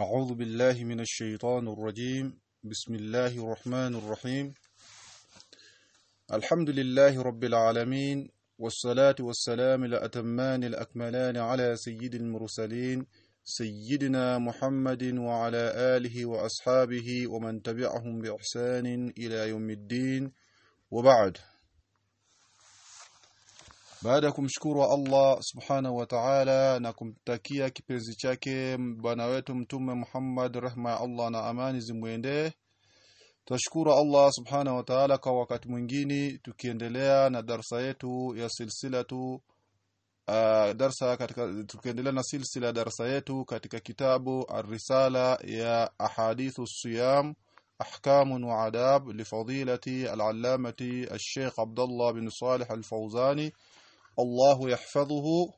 أعوذ بالله من الشيطان الرجيم. بسم الله الرحمن الرحيم. الحمد لله رب العالمين والصلاة والسلام الأتمان الأكملان على سيد المرسلين سيدنا محمد وعلى آله وأصحابه ومن تبعهم بإحسان إلى يوم الدين. وبعد baada ya kumshukuru Allah subhanahu wa ta'ala na kumtakia kipenzi chake bwana wetu mtume Muhammad rehma ya Allah na amani zimwendee Tashukuru Allah subhanahu wa ta'ala kwa wakati mwingine tukiendelea na darsa yetu ya silsila tu uh, darsa katika tukiendelea na silsila darsa yetu katika kitabu Ar-Risala ya Ahadithu Siyam أحكام وعذاب لفضيلة العلامة الشيخ عبد الله بن صالح الفوزاني Allahu yahfadhuhu.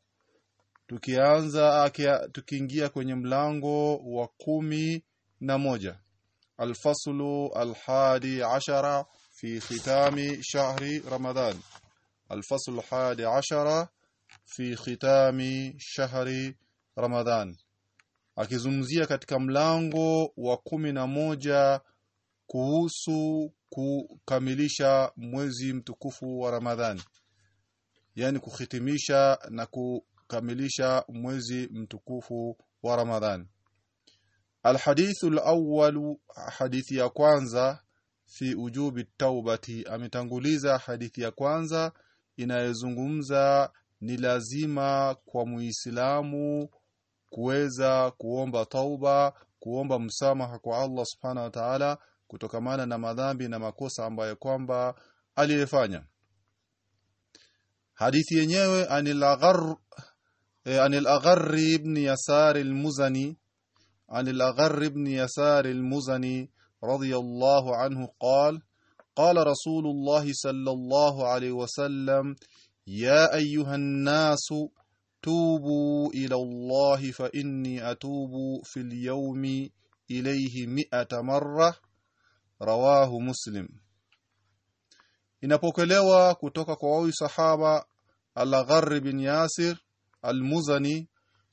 Tukianza tukiingia kwenye mlango wa kumi na moja. Alfaslu alhadi ashara fi khitami shahri ramadan. Alfaslu alhadi ashara fi khitami shahri ramadan. Akizungumzia katika mlango wa kumi na moja kuhusu kukamilisha mwezi mtukufu wa ramadhani yani kuhitimisha na kukamilisha mwezi mtukufu wa Ramadhani Alhadithu alawwal hadithi ya kwanza fi ujubi taubati ametanguliza hadithi ya kwanza inayozungumza ni lazima kwa Muislamu kuweza kuomba tauba kuomba msamaha kwa Allah subhanahu wa ta'ala kutokamana na madhambi na makosa ambayo kwamba aliyefanya hadithi yenyewe anil aghar eh, anil aghar ibn yasar al-muzani anil aghar ibn yasar al-muzani radiyallahu anhu qala قال رسول الله صلى الله عليه وسلم يا أيها الناس توبوا إلى الله فإني أتوب في اليوم إليه مئة مرة رواه مسلم inapokelewa kutoka kwa wawi sahaba Al-Gharr bin Yasir Al-Muzani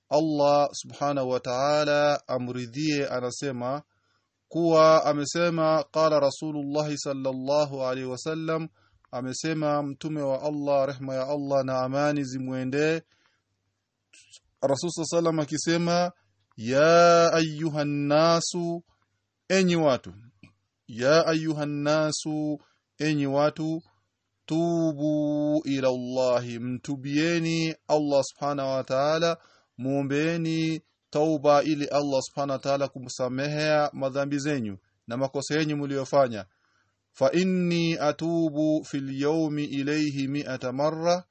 Allah subhanahu wa ta'ala amridhie anasema kuwa amesema qala Rasulullah sallallahu alaihi wasallam amesema mtume wa Allah rehma ya Allah na amani zimwendee Rasul sallam akisema ya ayuhan nasu enyi watu ya ayuhan nasu enyi watu tubu ila Allahi mtubieni Allah subhanahu wa ta'ala muombeeni tauba ili Allah subhanahu wa ta'ala kumsamehea madhambi zenyu na makosa yenu mliyofanya fa inni atubu fil yawmi ilayhi mi'ata marra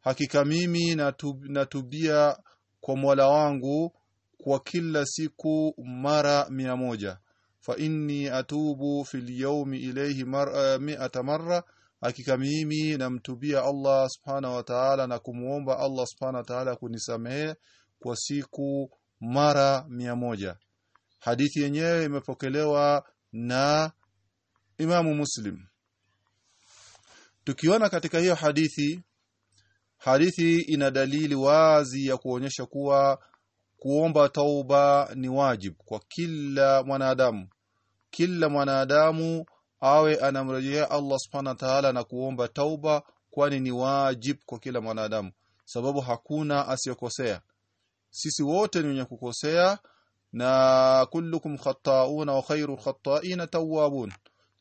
hakika mimi natub, natubia kwa Mola wangu kwa kila siku mara mia moja. Fa inni atubu fil yawmi ilayhi mi'ata marra hakika mimi namtubia Allah subhanahu wa ta'ala na kumuomba Allah subhanahu wa ta'ala kunisamehe kwa siku mara mia moja. Hadithi yenyewe imepokelewa na Imamu Muslim. Tukiona katika hiyo hadithi hadithi ina dalili wazi ya kuonyesha kuwa kuomba tauba ni wajib kwa kila mwanadamu. Kila mwanadamu awe anamrejea Allah subhanahu ta'ala na kuomba tauba kwani ni wajib kwa kila mwanadamu. Sababu hakuna asiyokosea. Sisi wote ni wenye kukosea na kullukum khata'una wa khairu khata'ina tawwabun.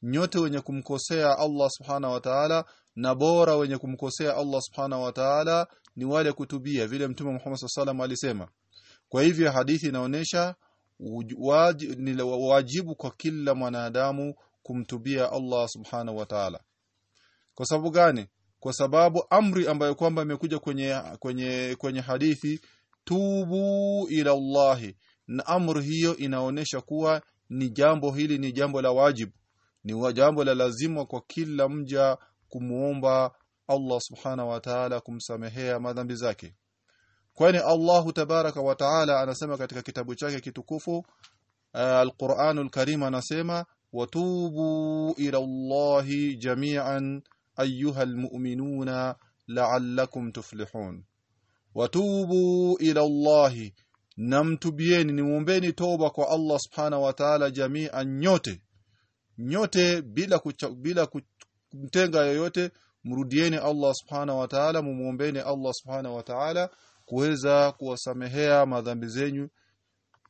Nyote wenye kumkosea Allah subhanahu wa ta'ala na bora wenye kumkosea Allah subhanahu wa ta'ala ni wale kutubia vile mtume Muhammad sallallahu alisema. Kwa hivyo hadithi inaonyesha wajibu kwa kila mwanadamu kumtubia Allah subhanahu wa ta'ala. Kwa sababu gani? Kwa sababu amri ambayo kwamba imekuja kwenye kwenye kwenye hadithi tubu ila Allah. Na amri hiyo inaonesha kuwa ni jambo hili ni jambo la wajibu. Ni jambo la lazima kwa kila mja kumuomba Allah subhanahu wa ta'ala kumsamehea madhambi zake. Kwani Allah tabaraka wa ta'ala anasema katika kitabu chake kitukufu Al-Qur'anul Karim anasema watubu الى الله جميعا ايها المؤمنون لعلكم تفلحون. وتوبوا ila الله. namtubieni nimuombeni toba kwa Allah subhanahu wa ta'ala nyote nyote bila kucha, bila kumtenga yoyote mrudieni Allah subhanahu wa ta'ala mumuombeni Allah subhanahu wa ta'ala kuweza kuwasamehea madhambi zenyu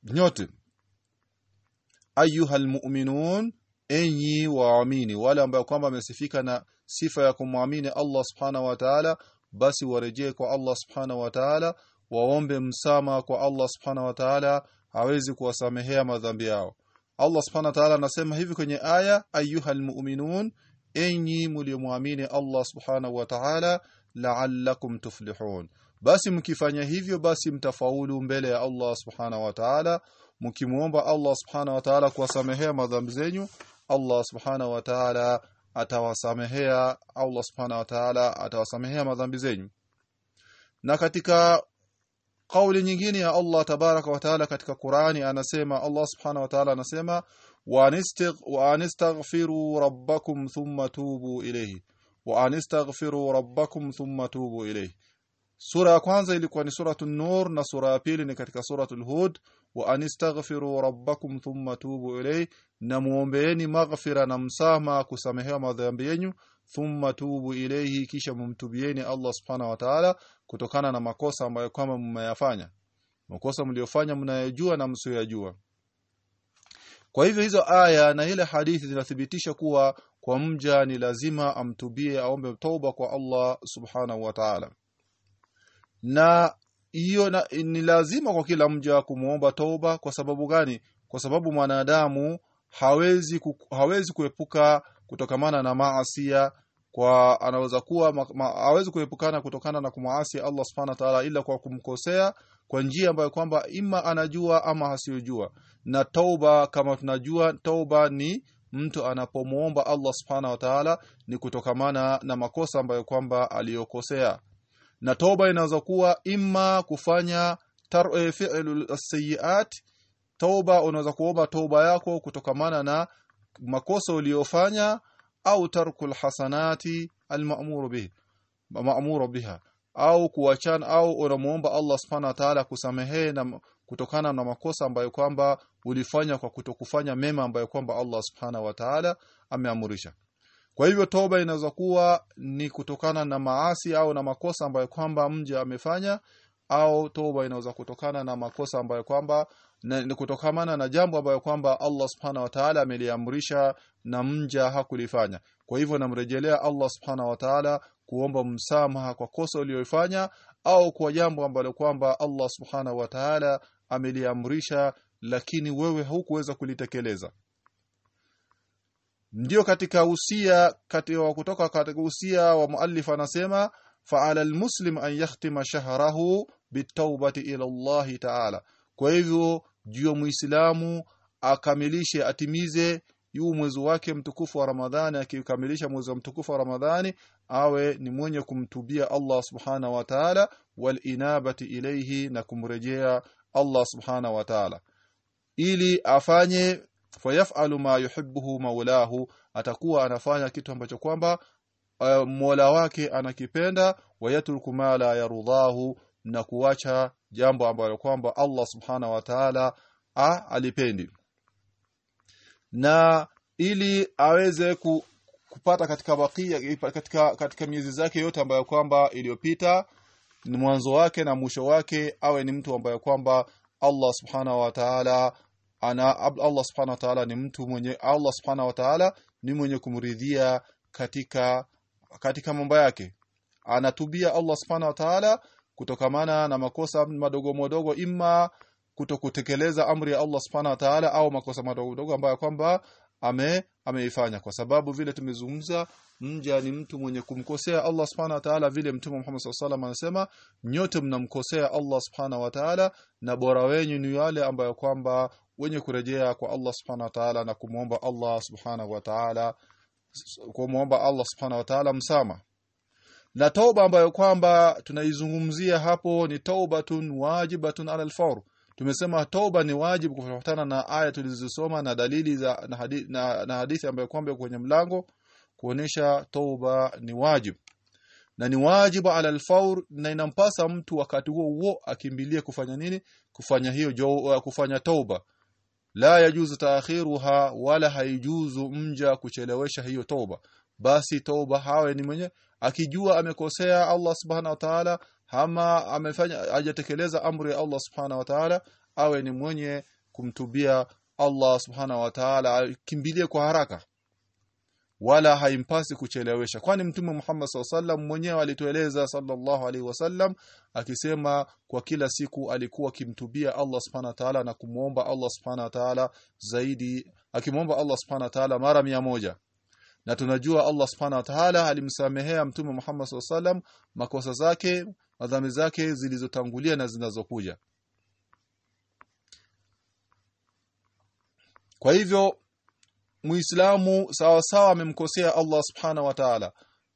nyote ayuhal mu'minun enyi waamini wale ambao kwamba wamesifika na sifa ya kumwamini Allah subhanahu wa ta'ala basi warejee kwa Allah subhanahu wa ta'ala waombe msama kwa Allah subhanahu wa ta'ala hawezi kuwasamehea madhambi yao. Allah subhanahu wa ta'ala anasema hivi kwenye aya ayuhal mu'minun enyi mliomwamini Allah subhanahu wa ta'ala la'allakum tuflihun. Basi mkifanya hivyo basi mtafaulu mbele ya Allah subhanahu wa ta'ala mkimuomba Allah subhanahu wa ta'ala kuwasamehea madhambi zenyu Allah subhanahu wa ta'ala atawasamehea Allah subhanahu wa ta'ala atawasamehea madhambi zenyu. Na katika kauli nyingine ya Allah tabaraka wa taala katika Qur'ani anasema Allah subhanahu wa ta'ala anasema wa anistaghfiru rabbakum thumma tubu ilayhi. Wa anistaghfiru rabbakum thumma tubu ilayhi. Sura ya kwanza ilikuwa ni suratul Nur na sura ya pili ni katika suratul Hud wa anistaghfiru rabbakum thumma tubu ilayhi na muombeeni maghfira na msama kusamehewa madhambi yenu thumma tubu ilayhi kisha mumtubieni Allah subhanahu wa ta'ala kutokana na makosa ambayo kama mmeyafanya. Makosa mliofanya mnayajua na msiyajua kwa hivyo hizo aya na ile hadithi zinathibitisha kuwa kwa mja ni lazima amtubie aombe toba kwa Allah subhanahu wa ta'ala. Na hiyo ni lazima kwa kila mja kumwomba toba kwa sababu gani? Kwa sababu mwanadamu hawezi ku, hawezi kuepuka kutokamana na maasia kwa anaweza kuwa ma, ma, hawezi kuepukana kutokana na kumwasi Allah subhanahu wa ta'ala ila kwa kumkosea kwa njia ambayo kwamba ima anajua ama hasiyojua na tauba kama tunajua tauba ni mtu anapomuomba Allah subhanahu wa ta'ala ni kutokamana na makosa ambayo kwamba aliyokosea na toba inaweza kuwa imma kufanya tar fi'lu as-sayyi'at. Toba unaweza kuomba toba yako kutokamana na makosa uliyofanya au tarkul hasanati al-ma'muru bihi maamuru biha au kuachana au unamuomba Allah subhanahu wa ta'ala kusamehe na kutokana na makosa ambayo kwamba ulifanya kwa kutokufanya mema ambayo kwamba Allah subhanahu wa ta'ala ameamurisha kwa hivyo toba inaweza kuwa ni kutokana na maasi au na makosa ambayo kwamba mja amefanya au toba inaweza kutokana na makosa ambayo kwamba ni kutokamana na jambo ambayo kwamba Allah subhanahu wa ta'ala ameliamrisha na mja hakulifanya. Kwa hivyo namrejelea Allah subhanahu wa ta'ala kuomba msamaha kwa kosa uliyofanya au kwa jambo ambalo kwamba Allah subhanahu wa ta'ala ameliamrisha lakini wewe hukuweza kulitekeleza ndio katika usia katika kutoka katika usia wa muallif anasema fa'ala almuslim an yahtima shahrahu bitawbati ila Allah ta'ala. Kwa hivyo juu muislamu akamilishe atimize yu mwezi wake mtukufu wa Ramadhani akikamilisha mwezi mtukufu wa Ramadhani awe ni mwenye kumtubia Allah subhana wa ta'ala wal inabati ilayhi na kumrejea Allah subhana wa ta'ala. Ili afanye fayafalu ma yuhibbuhu maulahu atakuwa anafanya kitu ambacho kwamba uh, Mola wake anakipenda wayatruku ma la yarudhahu na kuacha jambo ambalo kwamba Allah subhana wa ta'ala alipendi. Na ili aweze ku, kupata katika bakia katika katika miezi zake yote ambayo kwamba iliyopita mwanzo wake na mwisho wake awe ni mtu ambaye kwamba Allah subhana wa ta'ala ana Allah subhanahu wa ta'ala ni mtu mwenye Allah subhanahu wa ta'ala ni mwenye kumridhia katika katika mambo yake. Anatubia Allah subhanahu wa ta'ala kutokamana na makosa madogo madogo imma kutokutekeleza amri ya Allah subhanahu wa ta'ala au makosa madogo madogo ambayo kwamba ame ameifanya. Kwa sababu vile tumezungumza mja ni mtu mwenye kumkosea Allah subhanahu wa ta'ala vile mtume Muhammad sallallahu anasema nyote mnamkosea Allah subhanahu wa ta'ala na bora wenyu ni wale ambayo kwamba wenye kurejea kwa Allah subhanahu wa ta'ala na kumuomba Allah subhanahu wa ta'ala kumuomba Allah subhanahu wa ta'ala msama na tauba ambayo kwamba tunaizungumzia hapo ni taubatun wajibatun ala al tumesema toba ni wajibu kufuatana na aya tulizosoma na dalili za na hadithi, na, na hadithi ambayo kwamba kwenye mlango kuonesha toba ni wajibu na ni wajibu ala alfaur na inampasa mtu wakati huo huo akimbilie kufanya nini? Kufanya hiyo jo, kufanya tauba la yajuzu taakhiruha wala haijuzu mja kuchelewesha hiyo toba basi toba hawe ni mwenye akijua amekosea Allah subhanahu wa ta'ala ama amefanya hajatekeleza amri ya Allah subhanahu wa ta'ala awe ni mwenye kumtubia Allah subhanahu wa ta'ala kimbilie kwa haraka wala haimpasi kuchelewesha. Kwani mtume Muhammad sallam mwenyewe alitueleza sallallahu alaihi wasallam akisema kwa kila siku alikuwa akimtubia Allah subhanahu ta'ala na kumuomba Allah subhanahu ta'ala zaidi akimwomba Allah subhanahu ta'ala mara mia moja. Na tunajua Allah subhanahu ta'ala alimsamehea mtume Muhammad sallam makosa zake madhambi zake zilizotangulia na zinazokuja. Kwa hivyo Muislamu sawasawa sawa amemkosea Allah Subhanahu wa Ta'ala.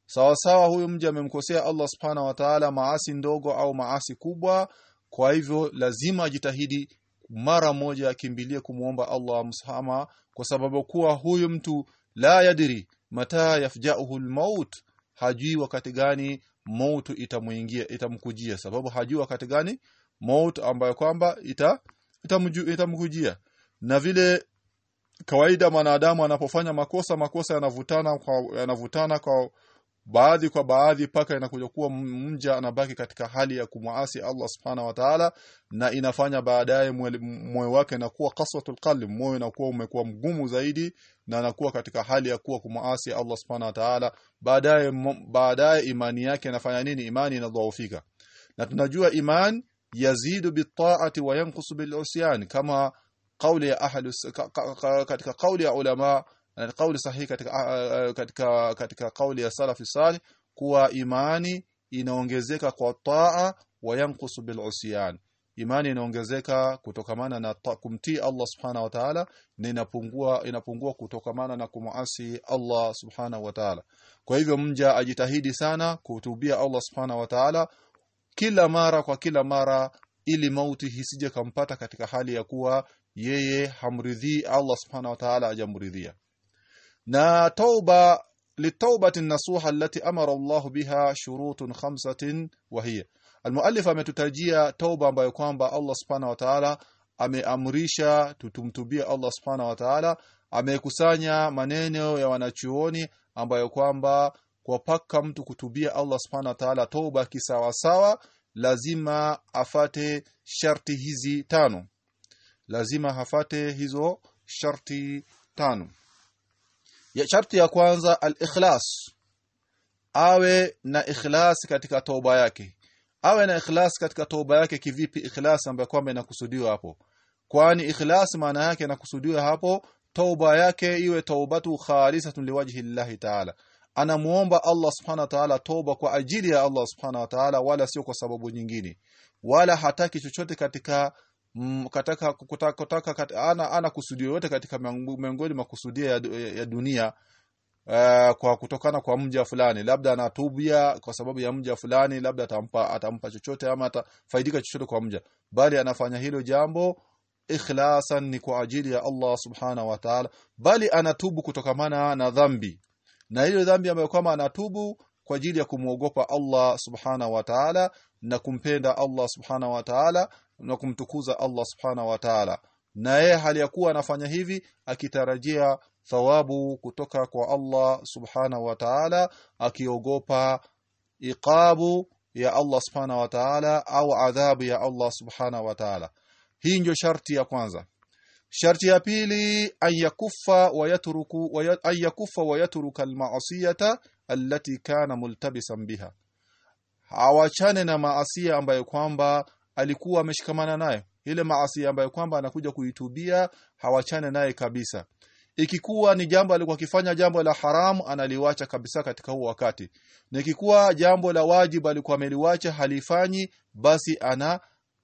Sawa sawa huyu mja amemkosea Allah subhana wa Ta'ala maasi ndogo au maasi kubwa, kwa hivyo lazima ajitahidi mara moja akimbilie kumuomba Allah msamaha kwa sababu kuwa huyu mtu la yadiri mata yafja'uhu almaut. Hajui wakati gani mautu itamuingia itamkujia. Sababu hajui wakati gani maut ambayo kwamba ita itamkujia. Na vile kawaida mwanadamu anapofanya makosa makosa yanavutana kwa yanavutana kwa baadhi kwa baadhi paka inakuja kuwa mja anabaki katika hali ya kumwasi Allah subhanahu wa ta'ala na inafanya baadaye moyo wake inakuwa qaswatul qalb moyo unakuwa umekuwa mgumu zaidi na anakuwa katika hali ya kuwa kumwasi Allah subhanahu wa ta'ala. Baadaye baadaye imani yake inafanya nini? Imani inadhoofika. Na tunajua iman yazidu bitaati wa yanqusu bilusyan kama kauli ya ahli katika kauli ya ulama na kauli sahihi katika katika katika kauli ya salafi salih kuwa imani inaongezeka kwa taa wa yanqusu bil usyan. Imani inaongezeka kutokamana na kumtii Allah subhanahu wa ta'ala na inapungua inapungua kutokamana na kumuasi Allah subhanahu wa ta'ala. Kwa hivyo mja ajitahidi sana kutubia Allah subhanahu wa ta'ala kila mara kwa kila mara ili mauti hisije kampata katika hali ya kuwa yeye hamridhii Allah subhanahu wa ta'ala ajamridhia na tauba nasuha allati amara Allah biha shurutun khamsatin wa hiya. Almuallif ametutajia tauba ambayo kwamba Allah subhanahu wa ta'ala ameamrisha tutumtubia Allah subhanahu wa ta'ala amekusanya maneno ya wanachuoni ambayo kwamba kwa paka mtu kutubia Allah subhanahu wa ta'ala tauba kisawasawa lazima afate sharti hizi tano lazima hafate hizo sharti tano. Ya sharti ya kwanza al-ikhlas. Awe na ikhlas katika toba yake. Awe na ikhlas katika toba yake kivipi ikhlas ambayo kwamba inakusudiwa hapo? Kwani ikhlas maana yake inakusudiwa hapo toba yake iwe taubatu khalisatun liwajhi Allah ta'ala. Anamuomba Allah subhanahu wa ta'ala toba kwa ajili ya Allah subhanahu wa ta'ala wala sio kwa sababu nyingine. Wala hataki chochote katika mm, kataka kutaka, kutaka kat, ana, ana kusudio yote katika miongoni makusudia ya, ya dunia uh, kwa kutokana kwa mja fulani. Labda anatubia kwa sababu ya mja fulani labda atampa atampa chochote ama atafaidika chochote kwa mja. Bali anafanya hilo jambo ikhlasan ni kwa ajili ya Allah subhanahu wa ta'ala. Bali anatubu kutokamana na dhambi. Na hiyo dhambi ambayo kama anatubu kwa ajili ya kumuogopa Allah subhanahu wa ta'ala na kumpenda Allah subhanahu wa ta'ala na kumtukuza Allah subhanahu wa ta'ala. Na yeye hali ya kuwa anafanya hivi akitarajia thawabu kutoka kwa Allah subhanahu wa ta'ala akiogopa iqabu ya Allah subhana wa ta'ala au adhabu ya Allah subhanahu wa ta'ala. Hii ndio sharti ya kwanza. Sharti ya pili an yakuffa wa yatruku wa wa yatruka al-ma'siyata allati kana multabisan biha. Awachane na maasia ambayo kwamba alikuwa ameshikamana nayo. Ile maasi ambayo kwamba anakuja kuitubia hawachane naye kabisa. Ikikuwa ni jambo alikuwa akifanya jambo la haramu analiwacha kabisa katika huo wakati. Na ikikuwa jambo la wajibu alikuwa ameliwacha halifanyi basi ana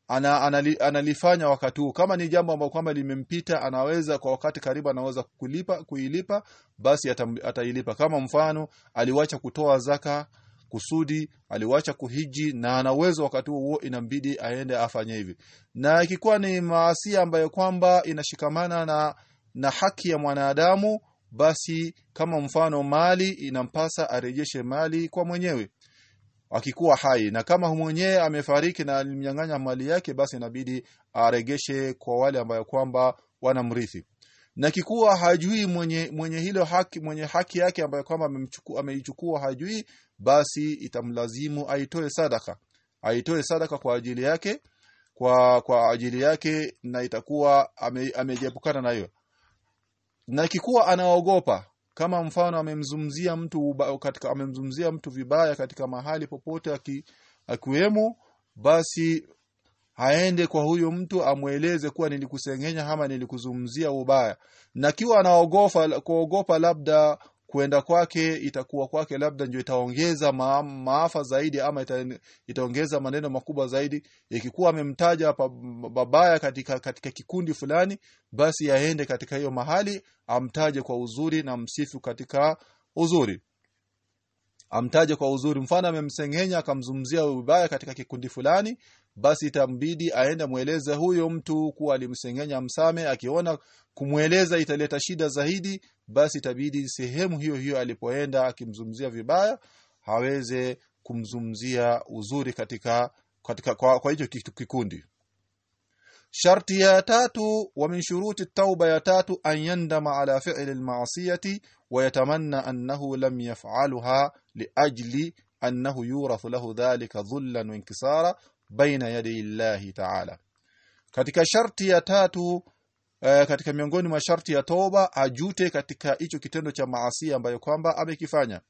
ana, anali, analifanya wakati huu. Kama ni jambo ambalo kwamba limempita anaweza kwa wakati karibu anaweza kulipa kuilipa basi atailipa. Kama mfano aliwacha kutoa zaka kusudi aliwacha kuhiji na ana uwezo wakati huo inambidi aende afanye hivi. Na ikikuwa ni maasi ambayo kwamba inashikamana na na haki ya mwanadamu basi kama mfano mali inampasa arejeshe mali kwa mwenyewe. Akikuwa hai na kama mwenyewe amefariki na alimnyang'anya mali yake basi inabidi aregeshe kwa wale ambayo kwamba wanamrithi na kikuwa hajui mwenye mwenye hilo haki mwenye haki yake ambayo kwamba ameichukua hajui basi itamlazimu aitoe sadaka. Aitoe sadaka kwa ajili yake kwa kwa ajili yake na itakuwa ame, nayo na na kikuwa anaogopa. Kama mfano amemzumzia mtu katika amemzumzia mtu vibaya katika mahali popote aki, akiwemo basi aende kwa huyo mtu amweleze kuwa nilikusengenya ama nilikuzumzia ubaya. Na kiwa kuogopa labda kwenda kwake itakuwa kwake labda ndio itaongeza ma, maafa zaidi ama ita, itaongeza maneno makubwa zaidi. Ikikuwa amemtaja babaya katika katika kikundi fulani basi aende katika hiyo mahali amtaje kwa uzuri na msifu katika uzuri. Amtaje kwa uzuri. Mfano amemsengenya akamzumzia ubaya katika kikundi fulani basi itambidi aende mweleze huyo mtu kuwa alimsengenya msame akiona kumweleza italeta shida zaidi basi itabidi sehemu hiyo hiyo alipoenda akimzumzia vibaya haweze kumzumzia uzuri katika katika kwa, kwa hicho kikundi. Sharti ya tatu wa min shuruti tauba ya tatu an yandama ala fi'li al-ma'siyati wa yatamanna annahu lam yaf'alha liajli annahu yurathu lahu dhalika dhullan wa inkisara baina yadi llahi ta'ala. Katika sharti ya tatu e, katika miongoni mwa sharti ya toba ajute katika hicho kitendo cha maasi ambayo kwamba amekifanya.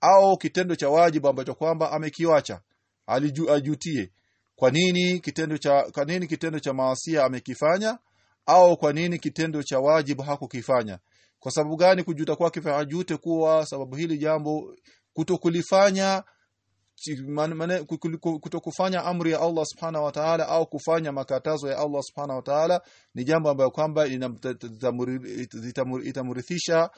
Au kitendo cha wajibu ambacho kwamba amekiwacha. Ajutie kwa nini kitendo cha kwa nini kitendo cha maasi amekifanya au kwa nini kitendo cha wajibu hakukifanya. Kwa sababu gani kujuta kwake ajute kuwa sababu hili jambo kutokulifanya kutokufanya amri ya Allah subhanahu wa ta'ala au kufanya makatazo ya Allah subhanahu wa ta'ala ni jambo ambalo kwamba itamurithisha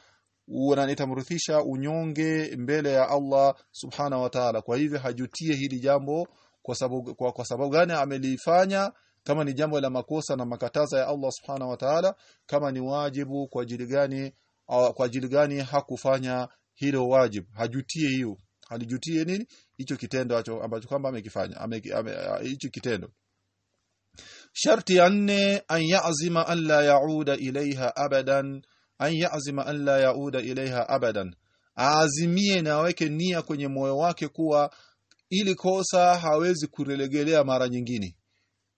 itamrithisha unyonge mbele ya Allah subhanahu wa ta'ala. Kwa hivyo hajutie hili jambo kwa sababu kwa, kwa sababu gani amelifanya? Kama ni jambo la makosa na makataza ya Allah subhanahu wa ta'ala kama ni wajibu kwa ajili gani kwa ajili gani hakufanya hilo wajibu? Hajutie hiyo halijutie nini? Hicho kitendo acho ambacho kwamba amekifanya hicho ame, kitendo. Sharti ya nne an ya'zima an la yauda ilaiha abadan an ya'zima an la yauda ilaiha abadan. Aazimie na aweke nia kwenye moyo wake kuwa ili kosa hawezi kurelegelea mara nyingine.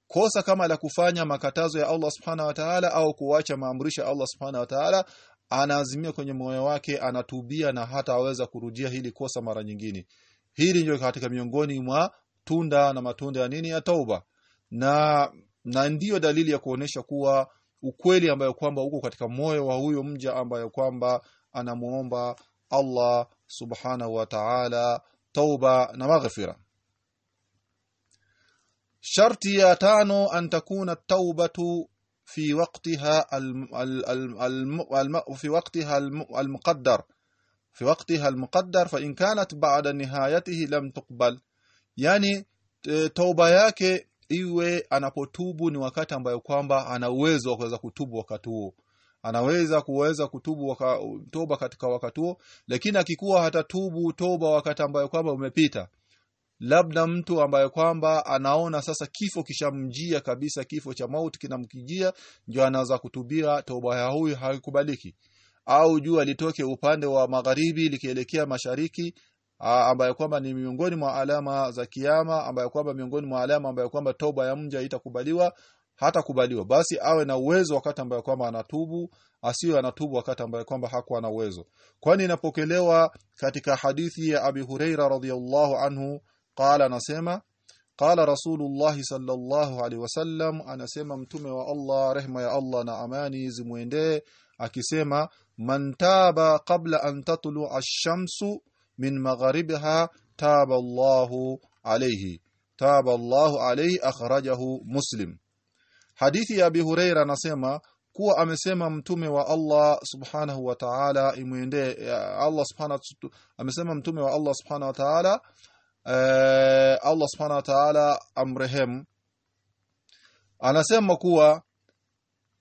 Kosa kama la kufanya makatazo ya Allah subhanahu wa ta'ala au kuacha maamrisho ya Allah subhanahu wa ta'ala anaazimia kwenye moyo wake anatubia na hata aweza kurudia hili kosa mara nyingine. Hili ndio katika miongoni mwa tunda na matunda ya nini? Ya tauba. Na na ndiyo dalili ya kuonesha kuwa ukweli ambayo kwamba uko katika moyo wa huyo mja ambayo kwamba anamuomba Allah subhanahu wa ta'ala tauba na maghfira. Sharti ya tano an takuna taubatu في وقتها الم الم الم في وقتها المقدر في وقتها المقدر فإن كانت بعد نهايته لم تقبل يعني توبه yake iwe anapotubu ni wakati ambayo kwamba ana uwezo wa kuweza kutubu wakati huo anaweza kuweza kutubu waka, toba katika wakati huo lakini akikuwa hatatubu toba wakati ambayo kwamba umepita labda mtu ambaye kwamba anaona sasa kifo kishamjia kabisa kifo cha mauti kinamkijia ndio anaanza kutubia toba ya huyu haikubaliki. Au jua litoke upande wa magharibi likielekea mashariki ambayo kwamba ni miongoni mwa alama za kiyama ambayo kwamba miongoni mwa alama ambayo kwamba toba ya mja itakubaliwa hata kubaliwa basi awe na uwezo wakati ambayo kwamba anatubu asiwe anatubu wakati ambayo kwamba hakuwa na uwezo. Kwani inapokelewa katika hadithi ya Abi Huraira radhiyallahu anhu qala anasema qala rasulullah sallallahu alaihi wasallam anasema mtume wa Allah rehma ya Allah na amani zimuendee akisema man taba qabla an tatlu ash-shamsu min magharibiha taba Allahu alayhi taba Allahu alayhi akhrajahu muslim. Hadithi ya Abi Huraira anasema kuwa amesema mtume wa Allah subhanahu wa ta'ala imwendee Allah subhanahu amesema mtume wa Allah subhanahu wa ta'ala uh, Allah subhanahu wa ta'ala amrehemu. Anasema kuwa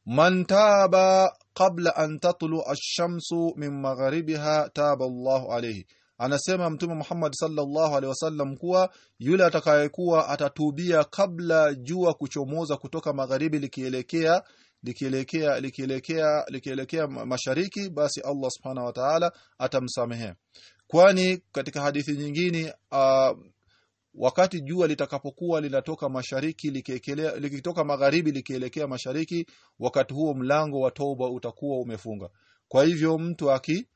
man taba qabla an tatlu ash-shamsu min magharibiha taba Allahu alayhi. Anasema mtume Muhammad sallallahu alaihi wasallam kuwa yule atakayekuwa atatubia kabla jua kuchomoza kutoka magharibi likielekea likielekea likielekea likielekea mashariki basi Allah subhanahu wa ta'ala atamsamehe kwani katika hadithi nyingine uh, wakati jua litakapokuwa linatoka mashariki likitoka magharibi likielekea mashariki wakati huo mlango wa toba utakuwa umefunga. Kwa hivyo mtu aki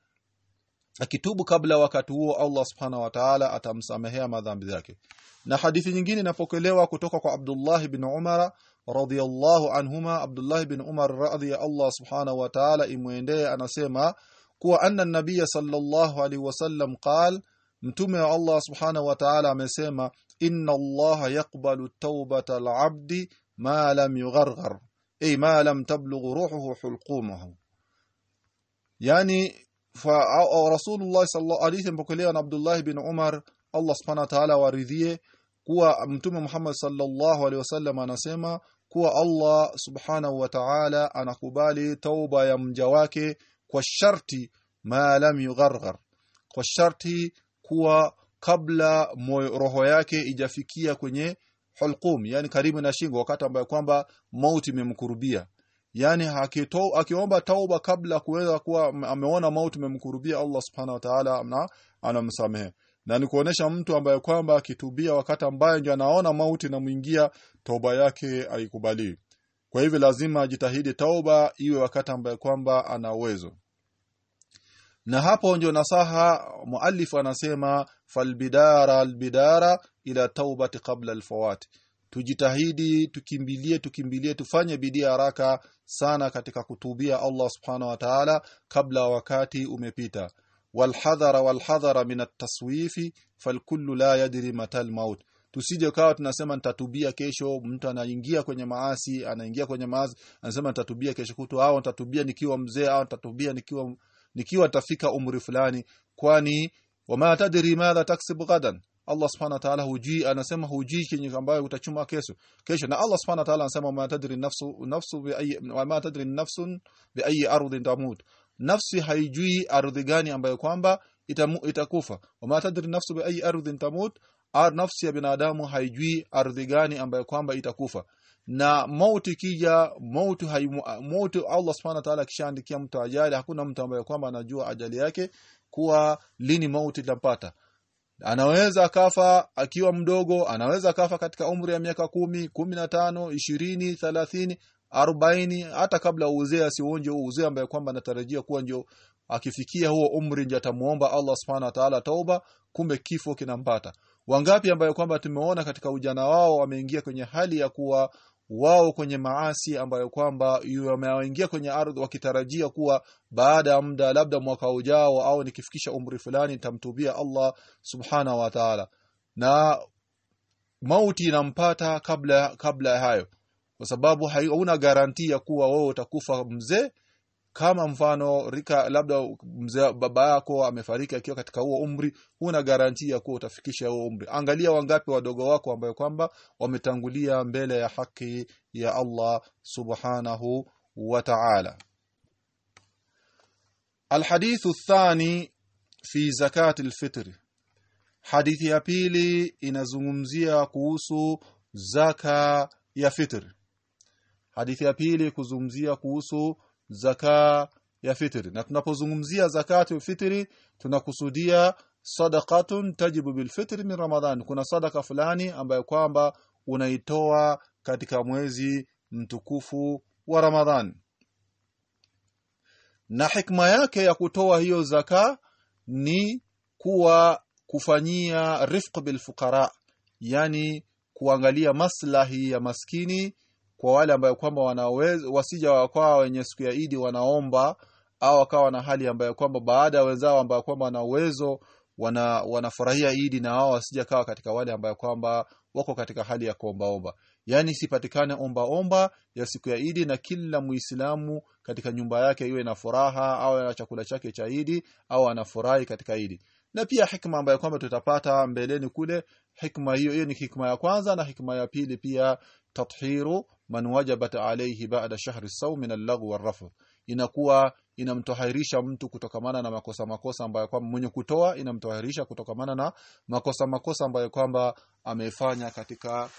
akitubu kabla wakati huo Allah subhanahu wa ta'ala atamsamehea madhambi yake. Na hadithi nyingine inapokelewa kutoka kwa Abdullah bin Umar radhiyallahu anhuma Abdullah bin Umar radhiya Allah subhanahu wa ta'ala imwendee anasema kuwa anna nabiyya sallallahu alaihi wasallam qala mtume wa Allah subhanahu wa ta'ala amesema inna Allah yaqbalu tawbata al-'abdi ma lam yugharghar ay ma lam tablugh ruhuhu hulqumahu yani fa Rasulullah sallallahu alayhi mpokelewa na Abdullah bin Umar Allah subhanahu wa ta'ala waridhie kuwa mtume Muhammad sallallahu alaihi wasallam anasema kuwa Allah subhanahu wa ta'ala anakubali tauba ya mja wake kwa sharti ma lam yugharghar. Kwa sharti kuwa kabla moyo roho yake ijafikia kwenye hulqum yani karibu na shingo wakati ambayo kwamba mauti imemkurubia. Yani hakito akiomba tauba kabla kuweza kuwa ameona mauti imemkurubia Allah subhanahu wa ta'ala na anamsamehe. Na ni kuonesha mtu ambaye kwamba akitubia wakati ambaye ndio anaona mauti inamuingia tauba yake haikubaliwi kwa hivyo lazima ajitahidi tauba iwe wakati ambaye kwamba ana uwezo na hapo ndio nasaha muallif anasema falbidara albidara ila taubati qabla alfawat tujitahidi tukimbilie tukimbilie tufanye bidii haraka sana katika kutubia Allah subhanahu wa ta'ala kabla wakati umepita. Walhadhara walhadhara min at-taswifi falkullu la yadri mata al-maut tusije kawa tunasema nitatubia kesho. Mtu anaingia kwenye maasi anaingia kwenye maasi anasema nitatubia kesho kutu au nitatubia nikiwa mzee au nitatubia nikiwa nikiwa tafika umri fulani kwani wama tadri madha taksibu gadan Allah subhanahu wa ta'ala hujii anasema hujii chenye ambayo utachuma kesho. Kesho na Allah subhanahu wa ta'ala anasema ma tadri nafsu nafsu bi ayi ma tadri nafsun bi ayi ardhin tamut. Nafsi haijui ardhi gani ambayo kwamba itakufa. Wama tadri nafsu bi ayi ardhin tamut. Ar nafsi ya binadamu haijui ardhi gani ambayo kwamba itakufa na mauti kija mauti mauti Allah subhanahu wa ta'ala kishaandikia mtu ajali hakuna mtu ambaye kwamba anajua ajali yake kuwa lini mauti itampata. Anaweza akafa akiwa mdogo anaweza akafa katika umri ya miaka kumi kumi na tano ishirini thalathini, arobaini hata kabla uzee asionje uzee ambaye kwamba anatarajia kuwa ndio akifikia huo umri ndio atamuomba Allah subhanahu wa ta'ala tauba kumbe kifo kinampata. Wangapi ambayo kwamba tumeona katika ujana wao wameingia kwenye hali ya kuwa wao kwenye maasi ambayo kwamba wameingia kwenye ardhi wakitarajia kuwa baada ya muda labda mwaka ujao au nikifikisha umri fulani nitamtubia Allah subhana wa ta'ala. Na mauti inampata kabla kabla hayo. Kwa sababu hauna garantia kuwa wewe utakufa mzee kama mfano rika labda mzee baba yako amefariki akiwa katika huo umri huna garantia kuwa utafikisha huo umri angalia wangapi wadogo wako ambao kwamba wametangulia mbele ya haki ya Allah subhanahu wa ta'ala الحديث الثاني في زكاة الفطر hadithi ya pili inazungumzia kuhusu zaka ya fitr hadithi ya pili kuzungumzia kuhusu zaka ya fitri. Na tunapozungumzia zakatu fitri tunakusudia sadaqatun tajibu bil fitri min ramadhan kuna sadaka fulani ambayo kwamba unaitoa katika mwezi mtukufu wa ramadhan na hikma yake ya kutoa hiyo zaka ni kuwa kufanyia rifq bil fuqara yani kuangalia maslahi ya maskini kwa wale ambayo kwamba wanaweza wasija wakawa wenye siku ya Idi wanaomba au wakawa na hali ambayo kwamba baada ya wenzao ambayo kwamba wana uwezo wana wanafurahia Idi na wao wasija kawa katika wale ambayo kwamba wako katika hali ya kuombaomba yani sipatikane ombaomba omba ya siku ya Idi na kila Muislamu katika nyumba yake iwe na furaha au na chakula chake cha Idi au anafurahi katika Idi na pia hikma ambayo kwamba tutapata mbeleni kule hikma hiyo hiyo ni hikma ya kwanza na hikma ya pili pia tathiru man wajabat alayhi ba'da shahri sawm min al-lagw war-rafth inakuwa inamtohairisha mtu kutokamana na makosa makosa ambayo kwamba mwenye kutoa inamtohairisha kutokamana na makosa makosa ambayo kwamba amefanya katika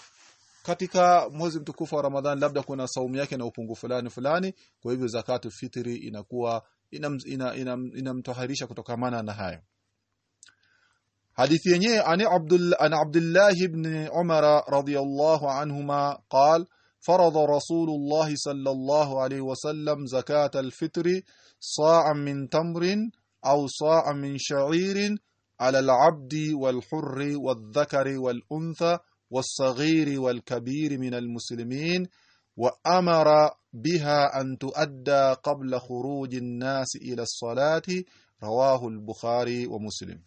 katika mwezi mtukufu wa Ramadhani labda kuna saumu yake na upungufu fulani fulani. Kwa hivyo zakatu fitri inakuwa inamtoharisha ina, ina, ina kutokamana na hayo hadithi yenyewe ana abdullahi bni umara radiallahu anhuma qal farada rasulullahi sallallahu alaihi wasallam zakata alfitri sa'an min tamrin au sa'an min sha'irin على العبد والحر والذكر والأنثى والصغير والكبير من المسلمين وأمر بها أن تؤدى قبل خروج الناس إلى الصلاة رواه البخاري ومسلم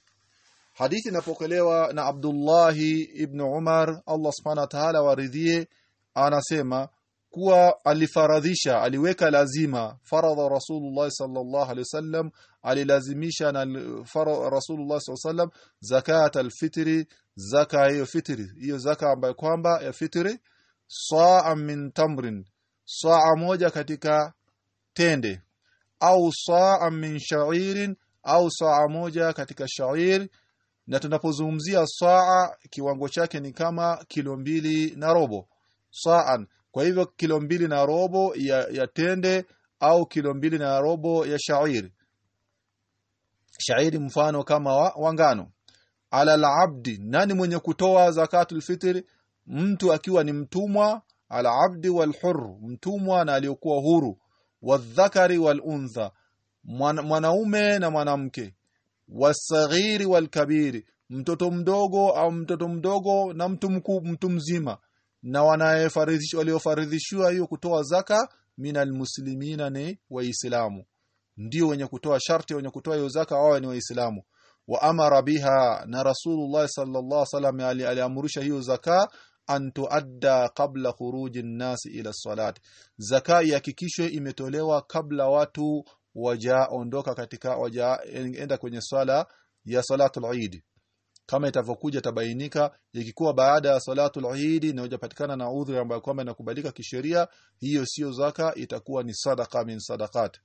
hadithi inapokelewa na Abdullahi ibn Umar Allah subhanahu wa ta'ala waridhie anasema kuwa alifaradhisha aliweka lazima faradha rasulullah sallallahu alaihi wasallam alilazimisha na rasulullah sallallahu zakat alfitri zaka hiyo fitri hiyo zaka ambayo kwamba ya fitri saa min tamrin saa moja katika tende au saa min sha'irin au saa moja katika sha'ir na tunapozungumzia saa kiwango chake ni kama kilo mbili na robo. Saan. Kwa hivyo kilo mbili na robo ya, ya tende au kilo mbili na robo ya shairi shairi mfano kama wa, wangano ala alabdi nani mwenye kutoa zakatul fitr? Mtu akiwa ni mtumwa ala abdi wal hur mtumwa na aliyokuwa huru. Wadhakari wal untha mwanaume na mwanamke wasaghiri walkabiri mtoto mdogo au mtoto mdogo na mtu mkuu mtu mzima. Na waliofaridhishiwa hiyo kutoa zaka minal muslimina ni waislamu. Ndio wenye kutoa sharti wenye kutoa hiyo zaka wao ni waislamu. Wa amara biha na rasulullah sallallahu alaihi wasallam aliamrisha hiyo zaka an tuadda qabla khuruji nnasi ila salat. Zaka ihakikishwe imetolewa kabla watu wajaondoka katika wajaenda kwenye swala ya salatul eid. Kama itavyokuja tabainika ikikuwa baada ya salatul eid na hujapatikana na udhuri ambayo kwamba inakubalika kisheria hiyo sio zaka itakuwa ni sadaqa min sadaqat.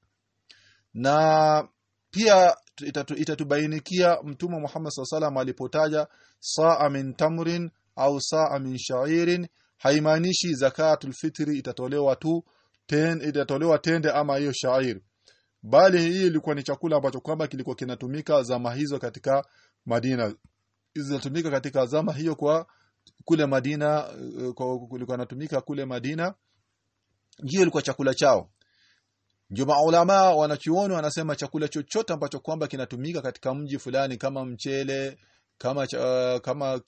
Na pia itatu, itatubainikia mtume Muhammad SAW alipotaja saa min tamrin au saa min sha'irin haimaanishi zakatul fitri itatolewa tu ten, itatolewa tende ama hiyo shairi bali hii ilikuwa ni chakula ambacho kwamba kilikuwa kinatumika zama hizo katika Madina. Zinatumika katika zama hiyo kwa kule Madina kwa kulikuwa natumika kule Madina. Hiyo ilikuwa chakula chao. Ndio maulama wanachuoni wanasema chakula chochote ambacho kwamba kinatumika katika mji fulani kama mchele kama uh, kama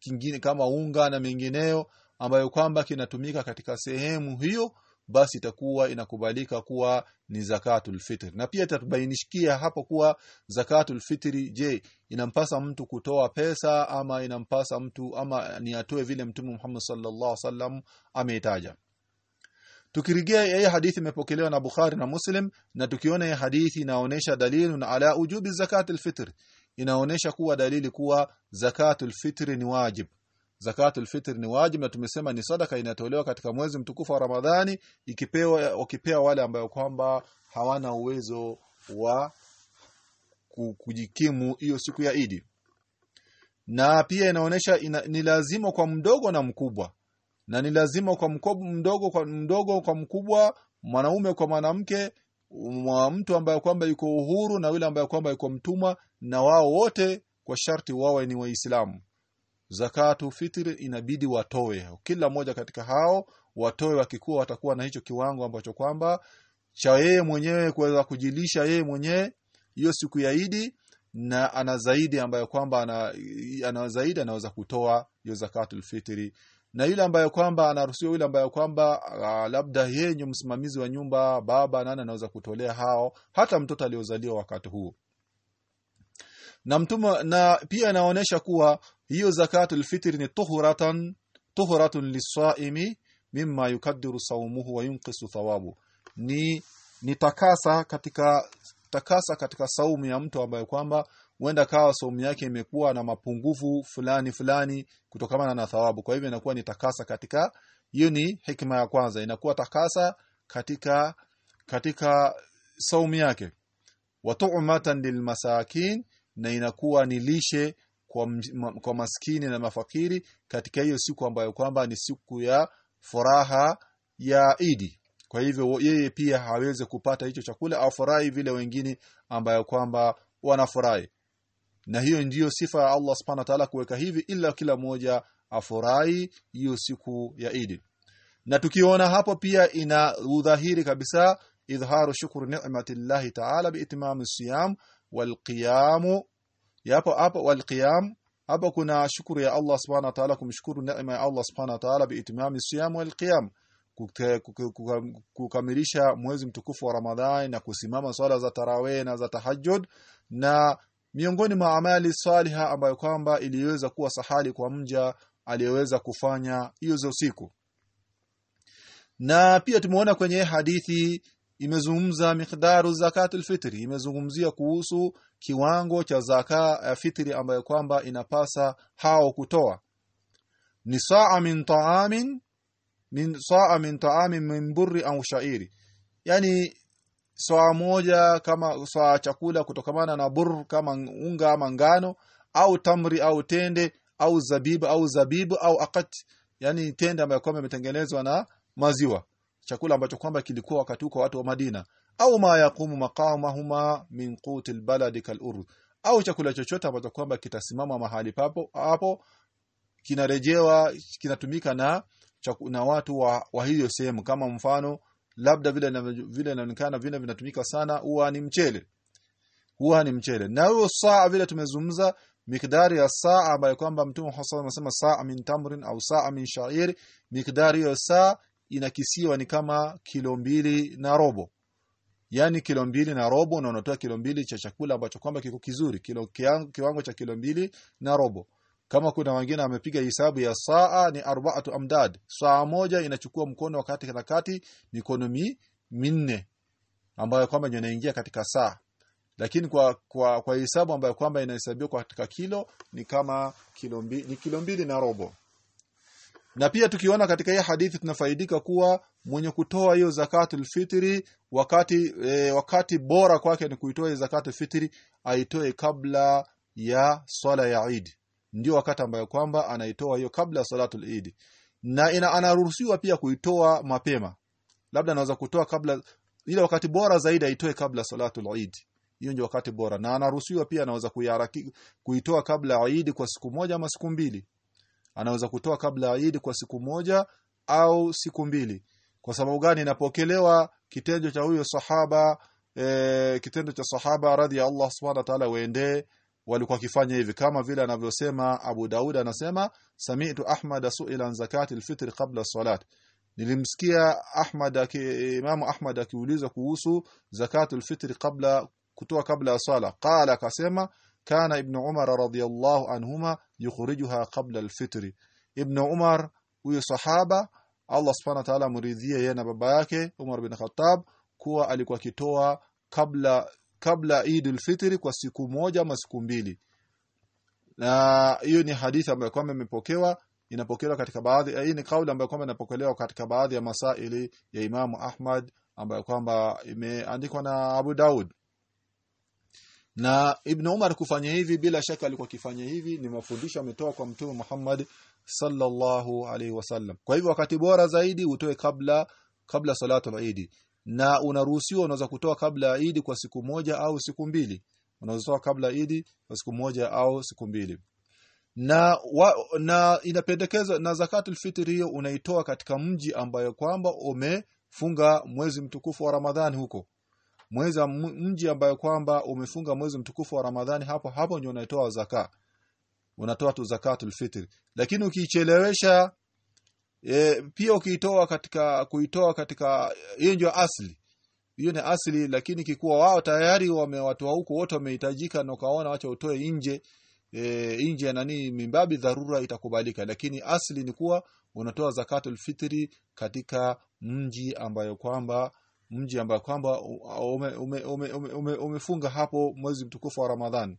kingine kama unga na mengineyo ambayo kwamba kinatumika katika sehemu hiyo basi itakuwa inakubalika kuwa ni zakatul fitr. Na pia itatubainishikia hapo kuwa zakatul fitri je inampasa mtu kutoa pesa ama inampasa mtu ama ni atoe vile mtume Muhammad sallallahu alaihi ameitaja? Tukirejea hii hadithi imepokelewa na Bukhari na Muslim na tukiona hii hadithi inaonesha dalili na ala ujubi zakatul fitr. Inaonesha kuwa dalili kuwa zakatul lfitri ni wajib zakatul fitr ni wajib na tumesema ni sadaka inatolewa katika mwezi mtukufu wa Ramadhani ikipewa ukipewa wale ambao kwamba hawana uwezo wa kujikimu hiyo siku ya Idi. Na pia inaonesha ina, ni lazima kwa mdogo na mkubwa. Na ni lazima kwa mkobu, mdogo kwa mdogo kwa mkubwa mwanaume kwa mwanamke wa mtu ambaye kwamba yuko uhuru na yule ambaye kwamba yuko mtumwa na wao wote kwa sharti wawe ni waislamu zakatu fitri inabidi watoe. Kila mmoja katika hao watoe wakikuwa watakuwa na hicho kiwango ambacho kwamba cha yeye mwenyewe kuweza kujilisha yeye mwenyewe. Hiyo siku ya Idi na ana zaidi ambayo kwamba ana, ana zaidi anaweza kutoa hiyo zakatul fitri. Na yule ambayo kwamba anaruhusiwa yule ambayo kwamba uh, labda yeye msimamizi wa nyumba baba nani anaweza kutolea hao hata mtoto aliozaliwa wakati huo na mtume na pia inaonyesha kuwa hiyo zakatul fitri ni tuhuratan tuhuratun lisaimi mimma yukaddiru sawmuhu wa yunqisu thawabu. Ni ni takasa katika takasa katika saumu ya mtu ambaye kwamba huenda kawa saumu yake imekuwa na mapungufu fulani fulani kutokana na thawabu. Kwa hivyo inakuwa ni takasa katika hiyo ni hikma ya kwanza. Inakuwa takasa katika katika saumu yake. Wa tu'matan lilmasakin na inakuwa ni lishe kwa, kwa maskini na mafakiri katika hiyo siku ambayo kwamba ni siku ya furaha ya Idi. Kwa hivyo yeye pia hawezi kupata hicho chakula afurahi vile wengine ambayo kwamba wanafurahi. Na hiyo ndiyo sifa ya Allah subhanahu wa ta'ala kuweka hivi ila kila mmoja afurahi hiyo siku ya Idi. Na tukiona hapo pia ina udhahiri kabisa idhharu shukru ni'matillahi ta'ala biitmam siyam wal qiyam yapo hapo walqiyam hapo kuna shukuru ya Allah subhanahu wa ta'ala kumshukuru neema ya Allah subhanahu wa ta'ala biitimami siyam walqiyam. Kukamilisha mwezi mtukufu wa Ramadhani na kusimama swala za tarawih na za tahajjud. Na miongoni mwa amali saliha ambayo kwamba iliweza kuwa sahali kwa mja aliyeweza kufanya hiyo hizo usiku na pia tumeona kwenye hadithi imezungumza miqdaru zakatul fitri imezungumzia kuhusu kiwango cha zaka ya fitri ambayo kwamba inapasa hao kutoa. Ni saa min taamin min saa min taamin min burri au shairi. Yani saa moja kama saa chakula kutokamana na bur kama unga ama ngano au tamri au tende au zabibu au zabibu au akat yani tende ambayo kwamba imetengenezwa na maziwa chakula ambacho kwamba kilikuwa wakati huko watu wa Madina. Au ma yaqumu maqamahuma min quti albaladi kalur au chakula chochote ambacho kwamba kitasimama mahali papo hapo kinarejewa kinatumika na na watu wa, wa hiyo sehemu. Kama mfano labda vile na, vile inaonekana vile vinatumika sana huwa ni mchele. Huwa ni mchele. Na huyo saa vile tumezungumza mikdari ya saa ambayo kwamba mtume Muhammad anasema saa min tamrin au saa min sha'ir mikdari ya saa inakisiwa ni kama kilo mbili na robo. Yani kilo mbili na robo na unatoa kilo mbili cha chakula ambacho kwamba kiko kizuri kilo kiwango, cha kilo mbili na robo. Kama kuna wengine amepiga hisabu ya saa ni arbaatu amdad. Saa moja inachukua mkono wakati na kati mikono mi, minne ambayo kwamba inaingia katika saa. Lakini kwa kwa kwa hisabu ambayo kwamba inahesabiwa katika kilo ni kama kilo mbili, ni kilo mbili na robo na pia tukiona katika hii hadithi tunafaidika kuwa mwenye kutoa hiyo zakatu fitri wakati e, wakati bora kwake ni kuitoa hiyo zakatul fitri aitoe kabla ya swala ya Eid. Ndio wakati ambayo kwamba anaitoa hiyo kabla ya salatul Eid. Na ina anaruhusiwa pia kuitoa mapema. Labda anaweza kutoa kabla ile wakati bora zaidi aitoe kabla salatul Eid. Hiyo ndio wakati bora. Na anaruhusiwa pia anaweza kuitoa kabla Eid kwa siku moja ama siku mbili anaweza kutoa kabla ya Eid kwa siku moja au siku mbili. Kwa sababu gani? Inapokelewa kitendo cha huyo sahaba e, kitendo cha sahaba radhi ya Allah subhanahu wa ta'ala waende walikuwa kifanya hivi. Kama vile anavyosema Abu Daud anasema sami'tu Ahmad su'ila an zakati al-fitr qabla salat nilimsikia Ahmad Imam Ahmad akiuliza kuhusu zakatul fitr kabla kutoa kabla ya sala qala akasema kana ibn Umar radhiyallahu anhuma yukhrijuha qabla al-fitr ibn Umar huyo sahaba Allah subhanahu wa ta'ala muridhie yeye na baba yake Umar bin Khattab kuwa alikuwa kitoa kabla kabla Eid al-Fitr kwa siku moja ama siku mbili. Na hiyo ni hadithi ambayo kwamba imepokewa inapokelewa katika baadhi hii ni kauli ambayo kwamba inapokelewa katika baadhi ya masaili ya Imamu Ahmad ambayo kwamba imeandikwa na Abu Daud na Ibn Umar kufanya hivi bila shaka alikuwa akifanya hivi ni mafundisho ametoa kwa Mtume Muhammad sallallahu alaihi wasallam. Kwa hivyo wakati bora zaidi utoe kabla kabla salatu al-Eid na unaruhusiwa unaweza kutoa kabla Eid kwa siku moja au siku mbili. Unaweza kutoa kabla Eid kwa siku moja au siku mbili. Na wa, na inapendekezwa na zakatul fitri hiyo unaitoa katika mji ambayo kwamba umefunga mwezi mtukufu wa Ramadhani huko mwezi wa mji ambayo kwamba umefunga mwezi mtukufu wa Ramadhani hapo hapo ndio unatoa zaka unatoa tu zakatul fitr lakini ukiichelewesha e, pia ukiitoa katika kuitoa katika hiyo ndio asili hiyo ni asili lakini kikuwa wao tayari wamewatoa huko wote wamehitajika na ukaona wacha utoe nje e, nje nani mimbabi dharura itakubalika. Lakini asili ni kuwa unatoa zakatul fitri katika mji ambayo kwamba mji ambayo kwamba umefunga ume, ume, ume, ume, hapo mwezi mtukufu wa Ramadhani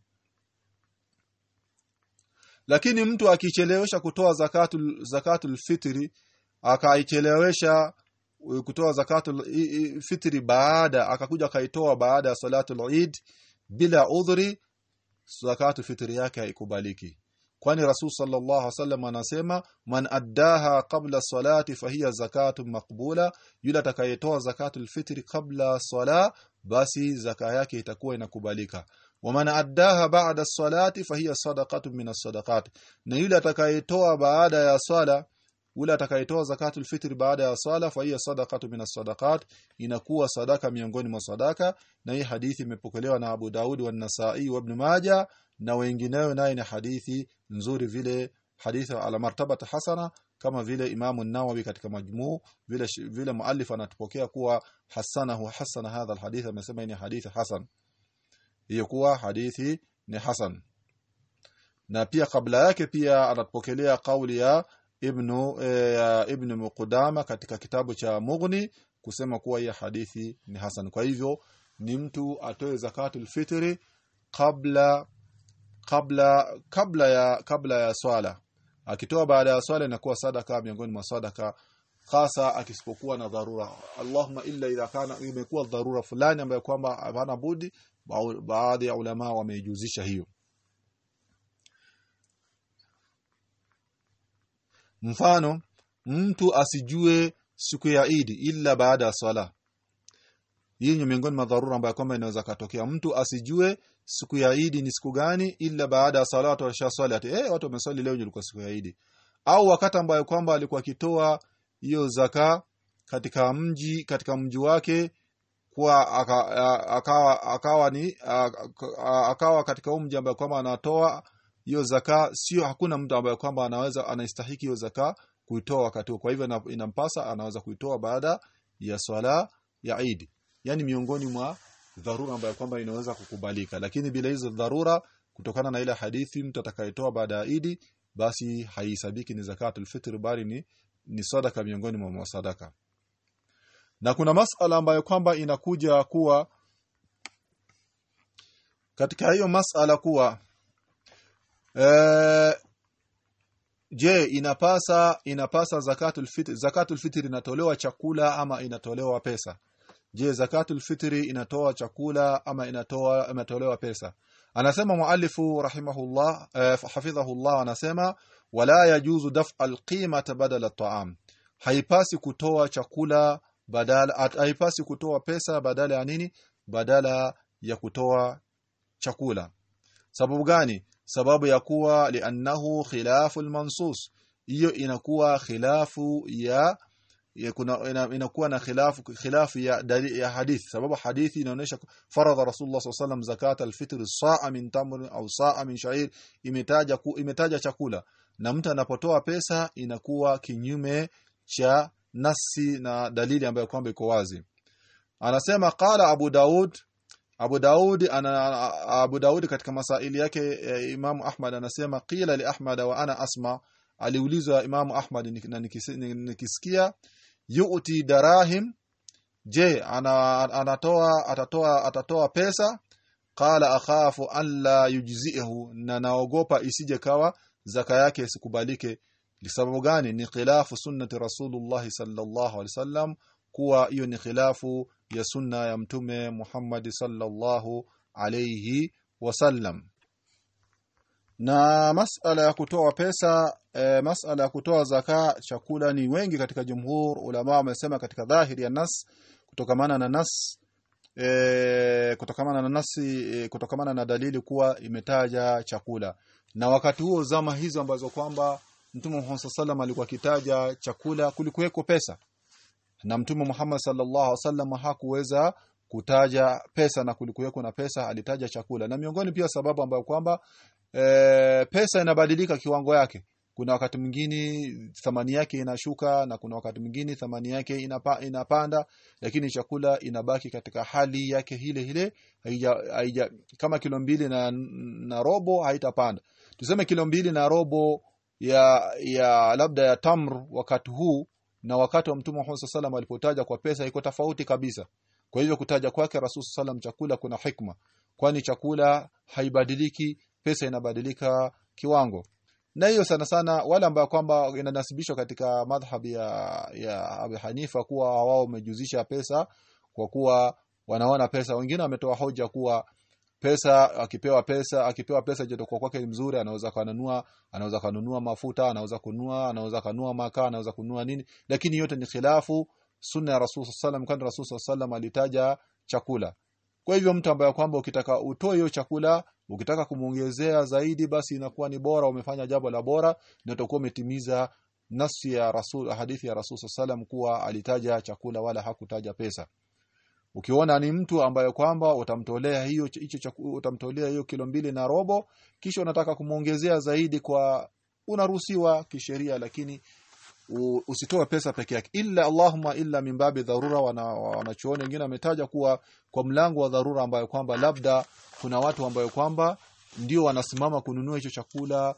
lakini mtu akichelewesha kutoa zakatul zakatul fitri akaichelewesha kutoa i- fitri baada akakuja akaitoa baada ya salatul Eid bila udhuri zakatu fitri yake haikubaliki kwani rasul sallallahu alaihi anasema man addaha qabla salati fahiya zakatu maqbula. Yule atakayetoa zakatul fitri qabla sala basi zaka yake itakuwa inakubalika. Waman addaha ba'da salati fahiya sadaqatu min as-sadaqat. Na yule atakayetoa baada ya sala yule atakayetoa zakatul fitri baada ya swala fahiya sadaqatu min as-sadaqat inakuwa sadaka miongoni mwa sadaka. Na hii hadithi imepokelewa na Abu Daud wa Nasai wa Ibn Majah na wengineo naye ni hadithi nzuri vile hadithi ala martabata hasana kama vile Imamu Nawawi katika majmuu vile vile muallif anatupokea kuwa hasanahu hasana hadha alhadith amesema ni hadithi hasan. Hiyo kuwa hadithi ni hasan. Na pia kabla yake pia anatupokelea kauli ya ibnu e, ibn Muqdama katika kitabu cha Mughni kusema kuwa hii hadithi ni hasan. Kwa hivyo ni mtu atoe zakatul fitri kabla kabla kabla ya kabla ya swala. Akitoa baada ya swala inakuwa sadaka miongoni mwa sadaka hasa akisipokuwa na dharura. Allahumma illa idha kana imekuwa dharura fulani ambayo kwamba hapana budi baadhi ya ulama wameijuzisha hiyo. Mfano mtu asijue siku ya Idi illa baada ya swala. Hii ni miongoni mwa dharura ambayo kwamba inaweza katokea. Mtu asijue siku ya Idi ni siku gani ila baada ya sala watu washaswali ati eh watu wameswali leo ilikuwa siku ya Idi au wakati ambayo kwamba alikuwa akitoa hiyo zaka katika mji katika mji wake kuwa akawa akawa ni akawa katika mji ambayo kwamba anatoa hiyo zaka sio hakuna mtu ambaye kwamba anaweza anaistahiki hiyo zaka kuitoa wakati kwa hivyo inampasa anaweza kuitoa baada ya swala ya Idi yani miongoni mwa dharura ambayo kwamba inaweza kukubalika. Lakini bila hizo dharura kutokana na ile hadithi mtu atakayetoa baada ya Idi basi haisabiki ni zakatul fitr bali ni ni sadaka miongoni mwa sadaka na kuna masala ambayo kwamba inakuja kuwa katika hiyo masala kuwa e, je inapasa inapasa zakatul fitr zakatul fitr inatolewa chakula ama inatolewa pesa je zakatul fitri inatoa chakula ama inatoa imetolewa pesa? Anasema muallifu rahimahullah eh, hafidhahullah anasema wala yajuzu daf'a alqimata badala at'am haipasi kutoa chakula badala haipasi kutoa pesa badala ya nini? Badala ya kutoa chakula. Sababu gani? Sababu ya kuwa liannahu khilafu almansus hiyo inakuwa khilafu ya inakuwa na khilafu khilafu ya dali, ya hadithi. Sababu hadithi inaonyesha faradha rasulullah sallallahu zakat alfitr saa min tamr au saa min sha'ir. Imetaja imetaja chakula. Na mtu anapotoa pesa inakuwa kinyume cha nasi na dalili ambayo kwamba iko wazi. Anasema qala abu daud. Abu Daud ana Abu Daud katika masaili yake eh, Imam Ahmad anasema qila li Ahmad wa ana asma. Aliulizwa Imam Ahmad na nikis- nikisikia yu'ti darahim. Je ana, anatoa atatoa atatoa pesa? Qala akhafu an la yujzihu. Na naogopa isije kawa zaka yake isikubalike. Lisababu gani? Ni khilafu sunnati rasulullah sallallahu alaihi wasallam kuwa hiyo ni khilafu ya sunna ya mtume Muhammad sallallahu alayhi wasallam. Na masala ya kutoa pesa e, masala ya kutoa zaka chakula ni wengi katika jumhur ulama wamesema katika dhahiri ya nas kutokamana na nas e, kutokamana na nasi e, kutokamana na dalili kuwa imetaja chakula. Na wakati huo zama hizo ambazo kwamba mtume Muhammad sallallahu alikuwa akitaja chakula kulikuweko pesa. Na mtume Muhammad sallallahu alaihi wasallam hakuweza kutaja pesa na kulikuweko na pesa alitaja chakula. Na miongoni pia sababu ambayo kwamba e, pesa inabadilika kiwango yake kuna wakati mwingine thamani yake inashuka na kuna wakati mwingine thamani yake inapa, inapanda lakini chakula inabaki katika hali yake hile hile haija, haija kama kilo mbili na, na robo haitapanda. Tuseme kilo mbili na robo ya ya labda ya tamr wakati huu na wakati wa mtume Muhammad sallam alipotaja kwa pesa iko tofauti kabisa. Kwa hivyo kutaja kwake Rasul sallam chakula kuna hikma. Kwani chakula haibadiliki pesa inabadilika kiwango na hiyo sana sana wale ambao kwamba inanasibishwa katika madhhabi ya ya Abu Hanifa kuwa wao wamejuzisha pesa kwa kuwa wanaona pesa. Wengine wametoa hoja kuwa pesa akipewa pesa akipewa pesa je kwa kwake mzuri anaweza kununua anaweza kununua mafuta anaweza kununua anaweza kununua makaa anaweza kununua nini. Lakini yote ni khilafu sunna ya Rasul sallam kwani Rasul sallam alitaja chakula. Kwa hivyo mtu ambaye kwamba ukitaka utoe hiyo chakula ukitaka kumuongezea zaidi basi inakuwa ni bora umefanya jambo la bora na utakuwa umetimiza nafsi ya Rasul hadithi ya Rasul sallam kuwa alitaja chakula wala hakutaja pesa. Ukiona ni mtu ambaye kwamba utamtolea hiyo hicho utamtolea hiyo kilo mbili na robo kisha unataka kumuongezea zaidi kwa unaruhusiwa kisheria lakini usitoe pesa peke yake. Illa Allahumma illa min babi dharura wanachuoni wana wengine ametaja kuwa kwa mlango wa dharura ambayo kwamba labda kuna watu ambayo kwamba ndio wanasimama kununua hicho chakula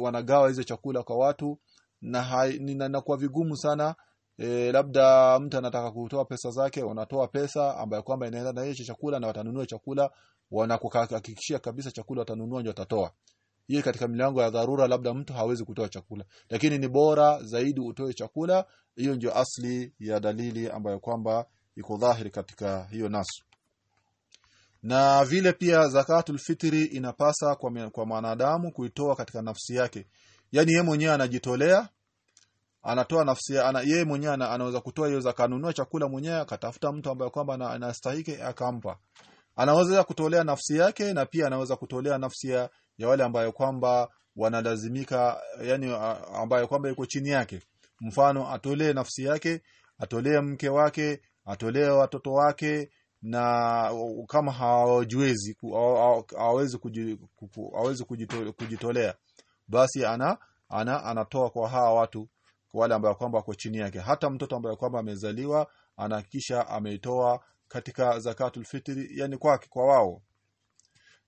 wanagawa hizo chakula kwa watu na inakuwa vigumu sana e, labda mtu anataka kutoa pesa zake wanatoa pesa ambayo kwamba inaenda na hicho chakula na watanunua chakula wanakuhakikishia kabisa chakula watanunua ndio watatoa hii katika milango ya dharura labda mtu hawezi kutoa chakula. Lakini ni bora zaidi utoe chakula. Hiyo ndio asli ya dalili ambayo kwamba iko dhahiri katika hiyo nasu. Na vile pia zakatul fitri inapasa kwa, kwa mwanadamu kuitoa katika nafsi yake. Yani yeye mwenyewe anajitolea anatoa nafsi ana yeye mwenyewe ana, anaweza kutoa hiyo zakanunua chakula mwenyewe akatafuta mtu ambaye kwamba anastahili akampa. Anaweza kutolea nafsi yake na pia anaweza kutolea nafsi ya, ya wale ambayo kwamba wanalazimika yani ambayo kwamba yuko chini yake. Mfano atolee nafsi yake atolee mke wake atolee watoto wake na kama hawajiwezi hawezi hawezi kujitolea basi ana ana anatoa kwa hawa watu wale ambao kwamba wako chini yake. Hata mtoto ambaye kwamba amezaliwa anahakikisha ameitoa katika zakatul fitri yani kwake kwa wao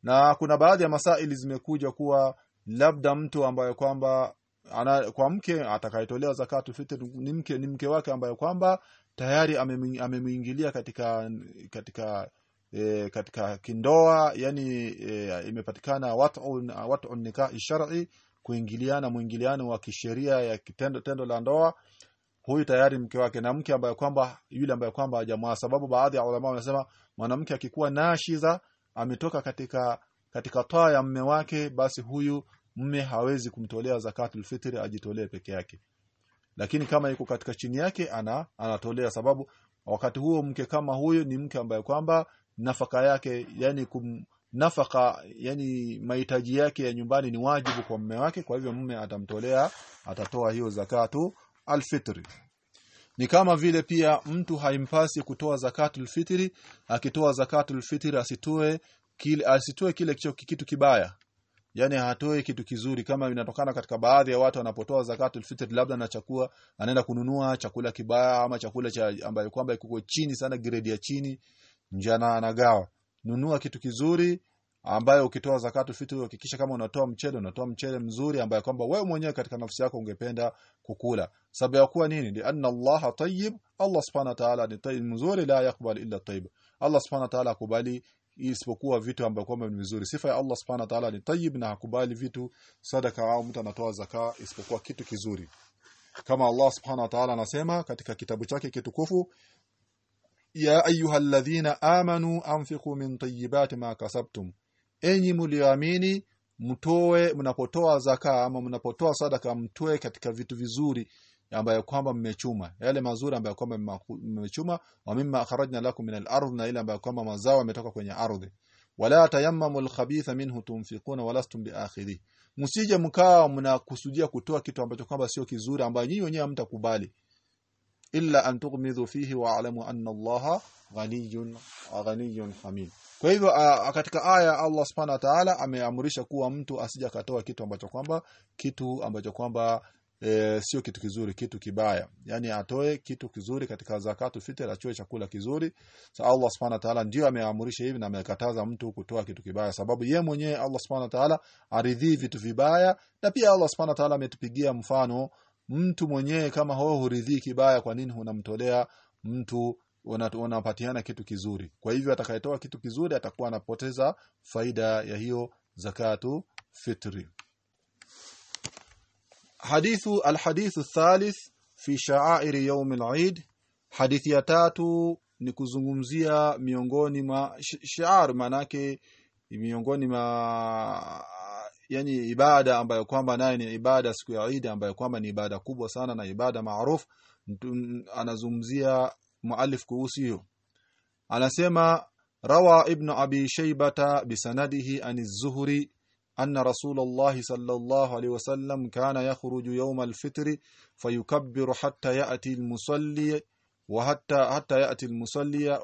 na kuna baadhi ya masaili zimekuja kuwa labda mtu ambaye kwamba ana, kwa mke atakayetolewa zakatu fitr ni mke ni mke wake ambaye kwamba tayari amemuingilia katika katika e, katika kindoa yani e, imepatikana wat'un wat'un nikah shar'i kuingiliana mwingiliano wa kisheria ya kitendo tendo la ndoa. Huyu tayari mke wake na mke ambaye kwamba yule ambaye kwamba hajamwa sababu baadhi ya ulama wanasema mwanamke akikuwa nashiza ametoka katika katika taa ya mme wake basi huyu mme hawezi kumtolea zakatul fitri ajitolee peke yake. Lakini kama yuko katika chini yake ana anatolea sababu wakati huo mke kama huyo ni mke ambaye kwamba nafaka yake yani kum, nafaka yani mahitaji yake ya nyumbani ni wajibu kwa mme wake kwa hivyo mme atamtolea atatoa hiyo zakatu alfitri ni kama vile pia mtu haimpasi kutoa zakatul fitri akitoa zakatul fitri asitoe kile asitoe kile kitu kibaya. Yani hatoe kitu kizuri kama inatokana katika baadhi ya watu wanapotoa zakatul fitri labda na chakula anaenda kununua chakula kibaya ama chakula cha ambayo kwamba iko chini sana grade ya chini njana anagawa. Nunua kitu kizuri ambayo ukitoa zakatu fitri hakikisha kama unatoa mchele unatoa mchele mzuri ambaye kwamba wewe mwenyewe katika nafsi yako ungependa kukula. Sababu ya kuwa nini? Ni anna Allah tayyib Allah subhanahu wa ta'ala ni tayyib mzuri la yakubali illa tayyib. Allah subhanahu wa ta'ala akubali isipokuwa vitu ambavyo kwamba ni vizuri. Sifa ya Allah subhanahu wa ta'ala ni tayyib na hakubali vitu sadaka au mtu anatoa zaka isipokuwa kitu kizuri. Kama Allah subhanahu wa ta'ala anasema katika kitabu chake kitukufu ya ayyuhalladhina amanu anfiqu min tayyibati ma kasabtum enyi mlioamini mtoe mnapotoa zaka ama mnapotoa sadaka mtoe katika vitu vizuri ambayo kwamba mmechuma. Yale mazuri ambayo kwamba mmechuma wa mimma akhrajna lakum min al-ardh na ile ambayo kwamba mazao yametoka kwenye ardhi. Wala tayammamu al-khabitha minhu tunfiquna walastum biakhidhi. Msije mkaa mnakusudia kutoa kitu ambacho kwamba sio kizuri ambayo nyinyi wenyewe hamtakubali illa an tughmidhu fihi wa alamu anna allaha ghaniyun ghaniyun hamid. Kwa hivyo katika aya Allah subhanahu wa ta'ala ameamrisha kuwa mtu asija katoa kitu ambacho kwamba kitu ambacho kwamba e, sio kitu kizuri kitu kibaya. Yani atoe kitu kizuri katika zakatu fitr achoe chakula kizuri. Sa Allah subhanahu wa ta'ala ndio ameamrisha hivi na amekataza mtu kutoa kitu kibaya sababu ye mwenyewe Allah subhanahu wa ta'ala aridhii vitu vibaya. Na pia Allah subhanahu wa ta'ala ametupigia mfano mtu mwenyewe kama wewe huridhii kibaya kwa nini unamtolea mtu unapatiana kitu kizuri? Kwa hivyo atakayetoa kitu kizuri atakuwa anapoteza faida ya hiyo zakatu fitri. Hadithu alhadithu thalith fi sha'airi yawm al-eid hadithi ya tatu ni kuzungumzia miongoni mwa shiar manake miongoni mwa yani ibada ambayo kwamba naye ni ibada siku ya Eid ambayo kwamba ni ibada kubwa sana na ibada maarufu anazungumzia muallif kuhusu hiyo anasema rawa ibn abi shaybata bisanadihi an az-zuhri anna rasulullah sallallahu alayhi wasallam kana yakhruju yawm al-fitr fayukabbiru hatta ya'ti al-musalli وحتى حتى يأتي المصلي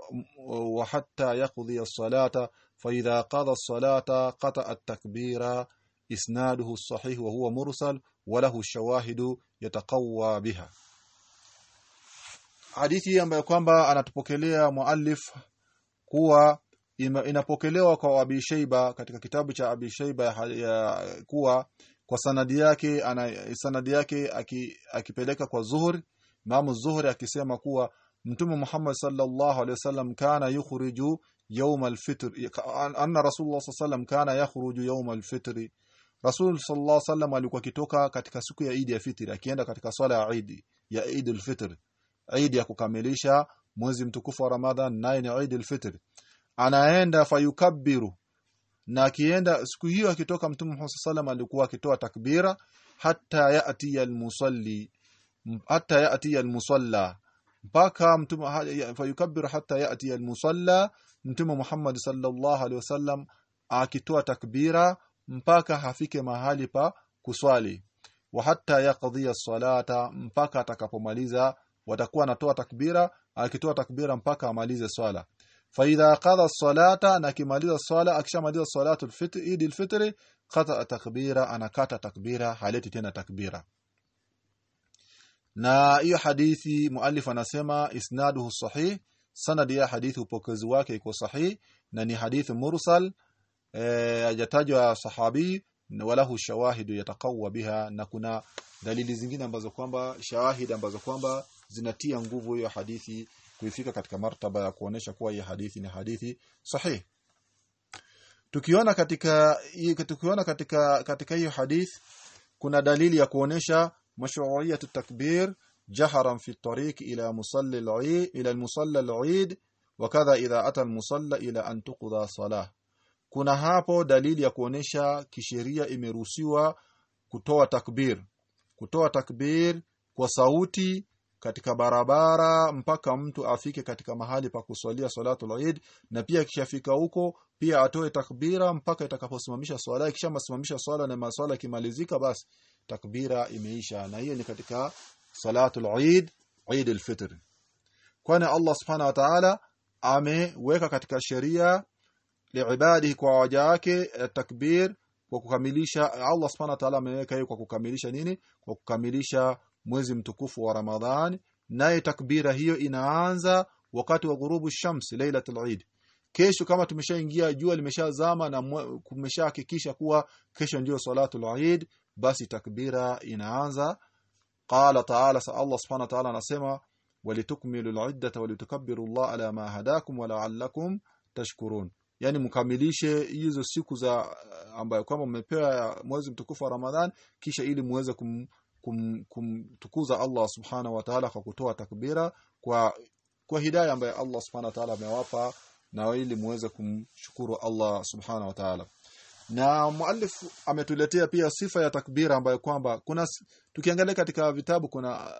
وحتى يقضي الصلاة فإذا قضى الصلاة قطع التكبير إسناده الصحيح وهو مرسل وله الشواهد يتقوى بها hadithi ambayo kwamba anatupokelea muallif kuwa inapokelewa kwa Abi Shayba katika kitabu cha Abi Shayba ya kuwa kwa sanadi yake ana sanadi yake akipeleka kwa Zuhri Imam Zuhri akisema kuwa Mtume Muhammad sallallahu alaihi wasallam kana yukhriju yawm al-fitr anna Rasulullah sallallahu kana yakhruju yawm al-fitr Rasul sallallahu alaihi wasallam alikuwa kitoka katika siku ya Eid ya Fitr akienda katika swala ya Eid ya Eid al-Fitr. Eid ya kukamilisha mwezi mtukufu wa Ramadhan naye ni Eid al-Fitr. Anaenda fayukabbiru na akienda siku hiyo akitoka Mtume Muhammad alaihi alikuwa akitoa takbira hata yaati al-musalli hata yaati al-musalla mpaka mtume fayukabbiru hata yaati al-musalla mtume Muhammad sallallahu alaihi wasallam akitoa takbira mpaka hafike mahali pa kuswali. Wa hatta yaqdi as-salata mpaka atakapomaliza watakuwa anatoa takbira akitoa takbira mpaka amalize swala. Fa idha qada as-salata na kimaliza swala akishamaliza salatu al-fitr idi al-fitr qata takbira anakata takbira haleti tena takbira. Na hiyo hadithi muallif anasema isnaduhu sahih sanadi ya hadithi upokezi wake iko sahih na ni hadithi mursal Eh, hajatajwa e, sahabi walahu shawahidu yatakawa biha na kuna dalili zingine ambazo kwamba shawahid ambazo kwamba zinatia nguvu hiyo hadithi kuifika katika martaba ya kuonesha kuwa hiyo hadithi ni hadithi sahihi. Tukiona katika tukiona katika katika hiyo hadithi kuna dalili ya kuonesha mashru'iyatu takbir jaharan fi tariq ila musalli al-eid ila al-musalli al-eid wa kadha idha ata al-musalla ila an tuqda salah kuna hapo dalili ya kuonesha kisheria imeruhusiwa kutoa takbir. Kutoa takbir kwa sauti katika barabara mpaka mtu afike katika mahali pa kuswalia salatu Eid na pia kishafika huko pia atoe takbira mpaka itakaposimamisha swala. Ikishasimamisha swala na maswala kimalizika basi takbira imeisha. Na hiyo ni katika salatu Eid Eid al-Fitr. Kwani Allah subhanahu wa ta'ala ameweka katika sheria liibadihi kwa waja wake takbir kwa kukamilisha Allah subhanahu wa ta'ala ameweka hiyo kwa kukamilisha nini? Kwa kukamilisha mwezi mtukufu wa Ramadhani. Naye takbira hiyo inaanza wakati wa ghurubu shams lailatul Eid. Kesho kama tumeshaingia jua limeshazama na kumeshahakikisha kuwa kesho ndio salatul Eid basi takbira inaanza. Qala ta'ala sa Allah subhanahu wa ta'ala anasema walitukmilu al-iddata walitukabbiru Allah ala ma hadakum wa la'allakum tashkurun yani mkamilishe hizo siku za ambayo kwamba mmepewa mwezi mtukufu wa Ramadhan kisha ili muweze kum, kum, kumtukuza Allah subhanahu wa ta'ala kwa kutoa takbira kwa kwa hidayah ambayo Allah subhanahu wa ta'ala amewapa na ili muweze kumshukuru Allah subhanahu wa ta'ala. Na muallif ametuletea pia sifa ya takbira ambayo kwamba kuna tukiangalia katika vitabu kuna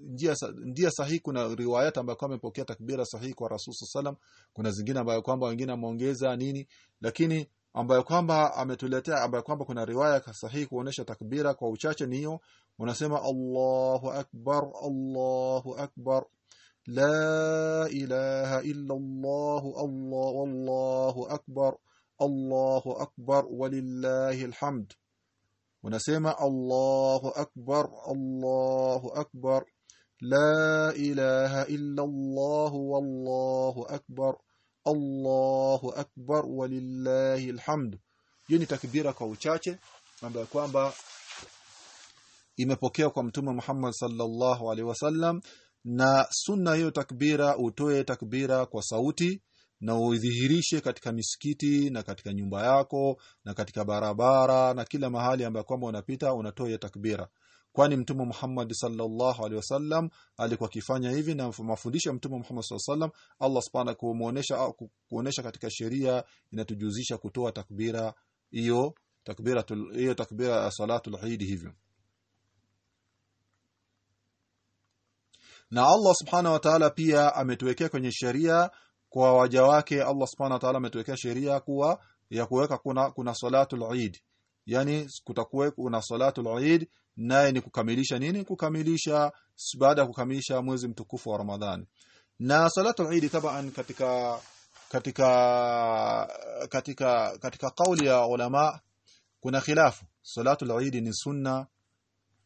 njia njia sahihi kuna riwayat ambayo kwamba imepokea takbira sahihi kwa Rasul sallam kuna zingine ambayo kwamba wengine ameongeza nini lakini ambayo kwamba ametuletea ambayo kwamba kuna riwaya sahihi kuonesha takbira kwa uchache ni hiyo unasema Allahu akbar Allahu akbar la ilaha illa Allah Allah wallahu akbar Allahu akbar walillahi alhamd. Unasema Allahu akbar Allahu akbar la ilaha illa الله والله اكبر الله akbar ولله الحمد يعني ni takbira kwa uchache ambayo kwamba imepokea kwa mtume Muhammad sallallahu alaihi wasallam na sunna hiyo takbira utoe takbira kwa sauti na udhihirishe katika misikiti na katika nyumba yako na katika barabara na kila mahali ambayo kwamba unapita unatoa takbira kwani mtume Muhammad sallallahu alaihi wasallam alikuwa akifanya hivi na mafundisho ya mtume Muhammad sallallahu alaihi wasallam. Allah subhanahu kumuonesha kuonesha katika sheria inatujuzisha kutoa takbira hiyo takbira hiyo takbira ya salatul Eid hivyo. Na Allah subhanahu wa ta'ala pia ametuwekea kwenye sheria kwa waja wake. Allah subhanahu wa ta'ala ametuwekea sheria kuwa ya kuweka kuna kuna salatul Eid. Yani kutakuwa kuna salatul Eid naye ni kukamilisha nini? Kukamilisha baada ya kukamilisha mwezi mtukufu wa Ramadhani na salatul Eid taban katika katika katika katika kauli ya ulama kuna khilafu. Salatul Eid ni sunna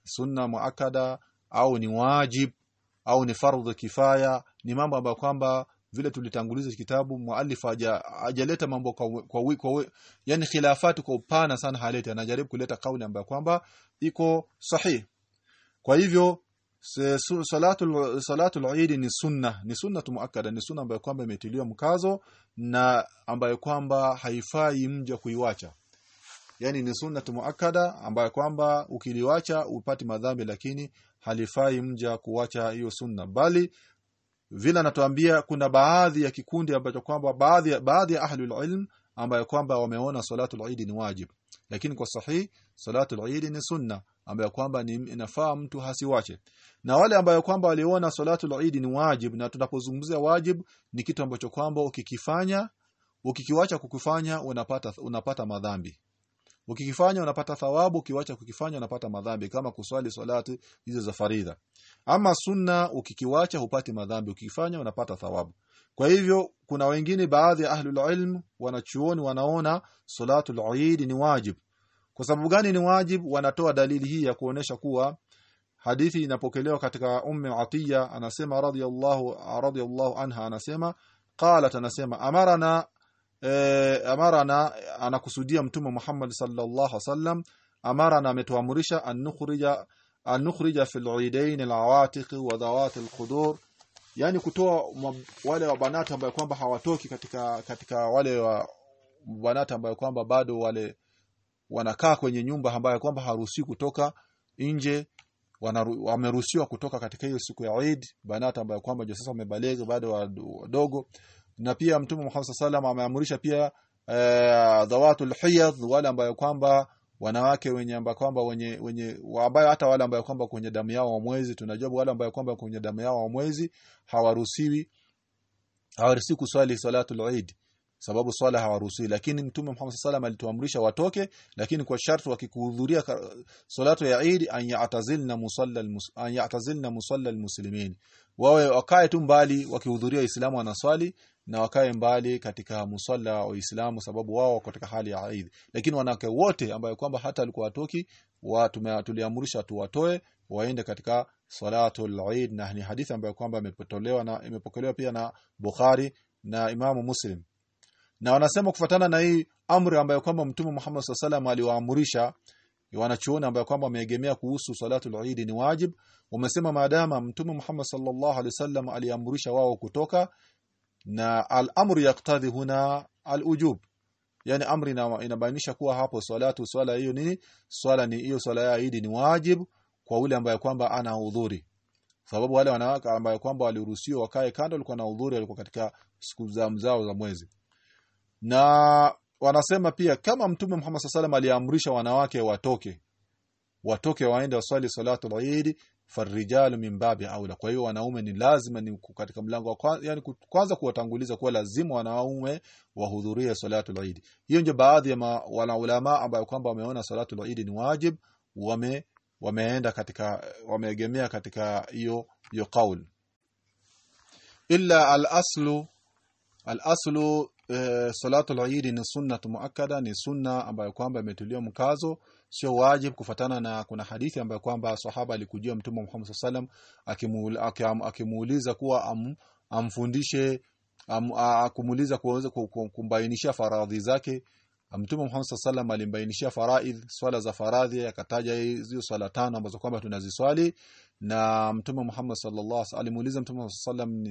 sunna muakkada au ni wajib au ni fardhu kifaya. Ni mambo ambayo kwamba vile tulitanguliza kitabu muallif ajaleta mambo kwa kwa, kwa yani khilafati kwa upana sana haleti anajaribu kuleta kauli ambayo kwamba iko sahihi kwa hivyo salatul salatul Eid ni sunna ni sunna muakkada ni sunna ambayo kwamba imetiliwa mkazo na ambayo kwamba haifai mja kuiwacha. Yani ni sunna muakkada ambayo kwamba ukiliwacha upati madhambi lakini halifai mja kuwacha hiyo sunna. Bali vile anatuambia kuna baadhi ya kikundi ambacho kwamba baadhi ya baadhi ya ahlul ilm ambayo kwamba wameona salatul Eid ni wajib. Lakini kwa sahihi salatul Eid ni sunna ambayo kwamba ni inafaa mtu hasiwache na wale ambayo kwamba waliona salatul Eid ni wajib na tunapozungumzia wajib ni kitu ambacho kwamba ukikifanya ukikiwacha kukifanya unapata unapata madhambi ukikifanya unapata thawabu ukiwacha kukifanya unapata madhambi kama kuswali salati hizo za faridha. Ama sunna ukikiwacha hupati madhambi ukifanya unapata thawabu. Kwa hivyo kuna wengine baadhi ya ahlul ilm wanachuoni wanaona salatul eid ni wajib. Kwa sababu gani ni wajib? Wanatoa dalili hii ya kuonesha kuwa hadithi inapokelewa katika umme atiya anasema radhiyallahu radhiyallahu anha anasema qalat anasema amarana e, amarana anakusudia mtume Muhammad sallallahu alaihi wasallam. Amara na ametuamrisha anukhrija anukhrija an nukhrija fil eidain al awatiq wa dhawat alqudur yani kutoa wale wa banati ambao kwamba hawatoki katika katika wale wa banati ambao kwamba bado wale wanakaa kwenye nyumba ambayo kwamba haruhusi kutoka nje wameruhusiwa kutoka katika hiyo siku ya Eid banati ambayo kwamba sasa wamebalega bado wadogo na pia mtume Muhammad sallallahu ameamrisha pia e, dhawatul hiyadh wale ambayo kwamba wanawake wenye ambao kwamba wenye wenye ambayo hata wale ambao kwamba kwenye damu yao wa mwezi tunajua wale ambao kwamba kwenye damu yao wa mwezi hawaruhusiwi hawaruhusiwi kuswali salatul Eid. Sababu swala hawaruhusiwi. Lakini mtume Muhammad alaihi alituamrisha watoke lakini kwa sharti wakikuhudhuria salatu ya Eid an ya'tazilna musalla an ya'tazilna musalla almuslimin. Wawe wakae tu mbali wakihudhuria islamu wanaswali na wakae mbali katika musalla wa Uislamu sababu wao wako katika hali ya Eid lakini wanawake wote ambao kwamba hata alikuwa atoki watu tuliamrisha tuwatoe waende katika salatul Eid. Na ni hadithi ambayo kwamba imepokelewa na imepokelewa pia na Bukhari na Imamu Muslim. Na wanasema kufatana na hii amri ambayo kwamba Mtume Muhammad SAW aliwaamrisha wanachuoni ambayo kwamba wameegemea kuhusu salatul Eid ni wajib wamesema maadama Mtume Muhammad sallallahu alaihi wasallam aliamrisha wao kutoka na al-amru yaktadhi huna al-ujub. Yani amri inabainisha kuwa hapo salatu swala hiyo nini swala ni hiyo swala ya Eid ni wajib kwa ule ambaye kwamba ana udhuri. Sababu wale wanawake ambaye kwamba waliruhusiwa wakae kando walikuwa na udhuri walikuwa katika siku za mzao za mwezi. Na wanasema pia kama mtume Muhammad sallallahu aliamrisha wanawake watoke watoke waende waswali salatu Eid farijalu min babi aula. Kwa hiyo wanaume ni lazima ni katika mlango wa kwanza yani kwanza kuwatanguliza kuwa lazima wanaume wahudhurie salatu Eid. Hiyo ndio baadhi ya wana ulama ambao kwamba wameona salatu Eid ni wajib wame wameenda katika wameegemea katika hiyo hiyo kauli. Illa al-aslu al-aslu e, al-Eid ni sunna muakkada ni sunna ambayo kwamba imetuliwa mkazo sio wajib kufatana na kuna hadithi ambayo kwamba sahaba alikujia mtume Muhammad sallam akimuuliza kuwa am, amfundishe am, akumuuliza kuweza kumbainishia faradhi zake. Mtume Muhammad sallam alimbainishia faraidh swala za faradhi akataja hizo swala tano ambazo kwamba tunaziswali. Na Mtume Muhammad sallallahu alimuuliza Mtume sallam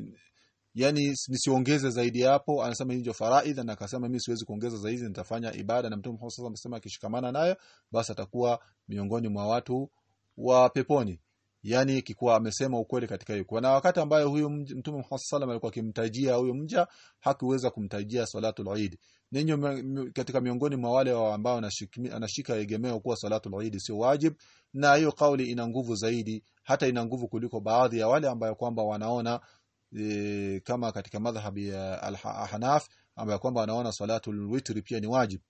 yani nisiongeze zaidi hapo anasema hiyo faraidha na akasema mimi siwezi kuongeza zaidi nitafanya ibada. Na mtume Muhammad alaihi akishikamana nayo basi atakuwa miongoni mwa watu wa peponi. Yani kikuwa amesema ukweli katika hiyo. Na wakati ambayo huyu mtume Muhammad sallam alikuwa akimtajia huyo mja hakuweza kumtajia salatul eid. Ninyo katika miongoni mwa wale ambao anashika egemeo kuwa salatul eid sio wajib na hiyo kauli ina nguvu zaidi hata ina nguvu kuliko baadhi ya wale ambayo kwamba wanaona e, kama katika madhhabi ya al-Hanaf ambaye kwamba anaona salatul witri pia ni wajib.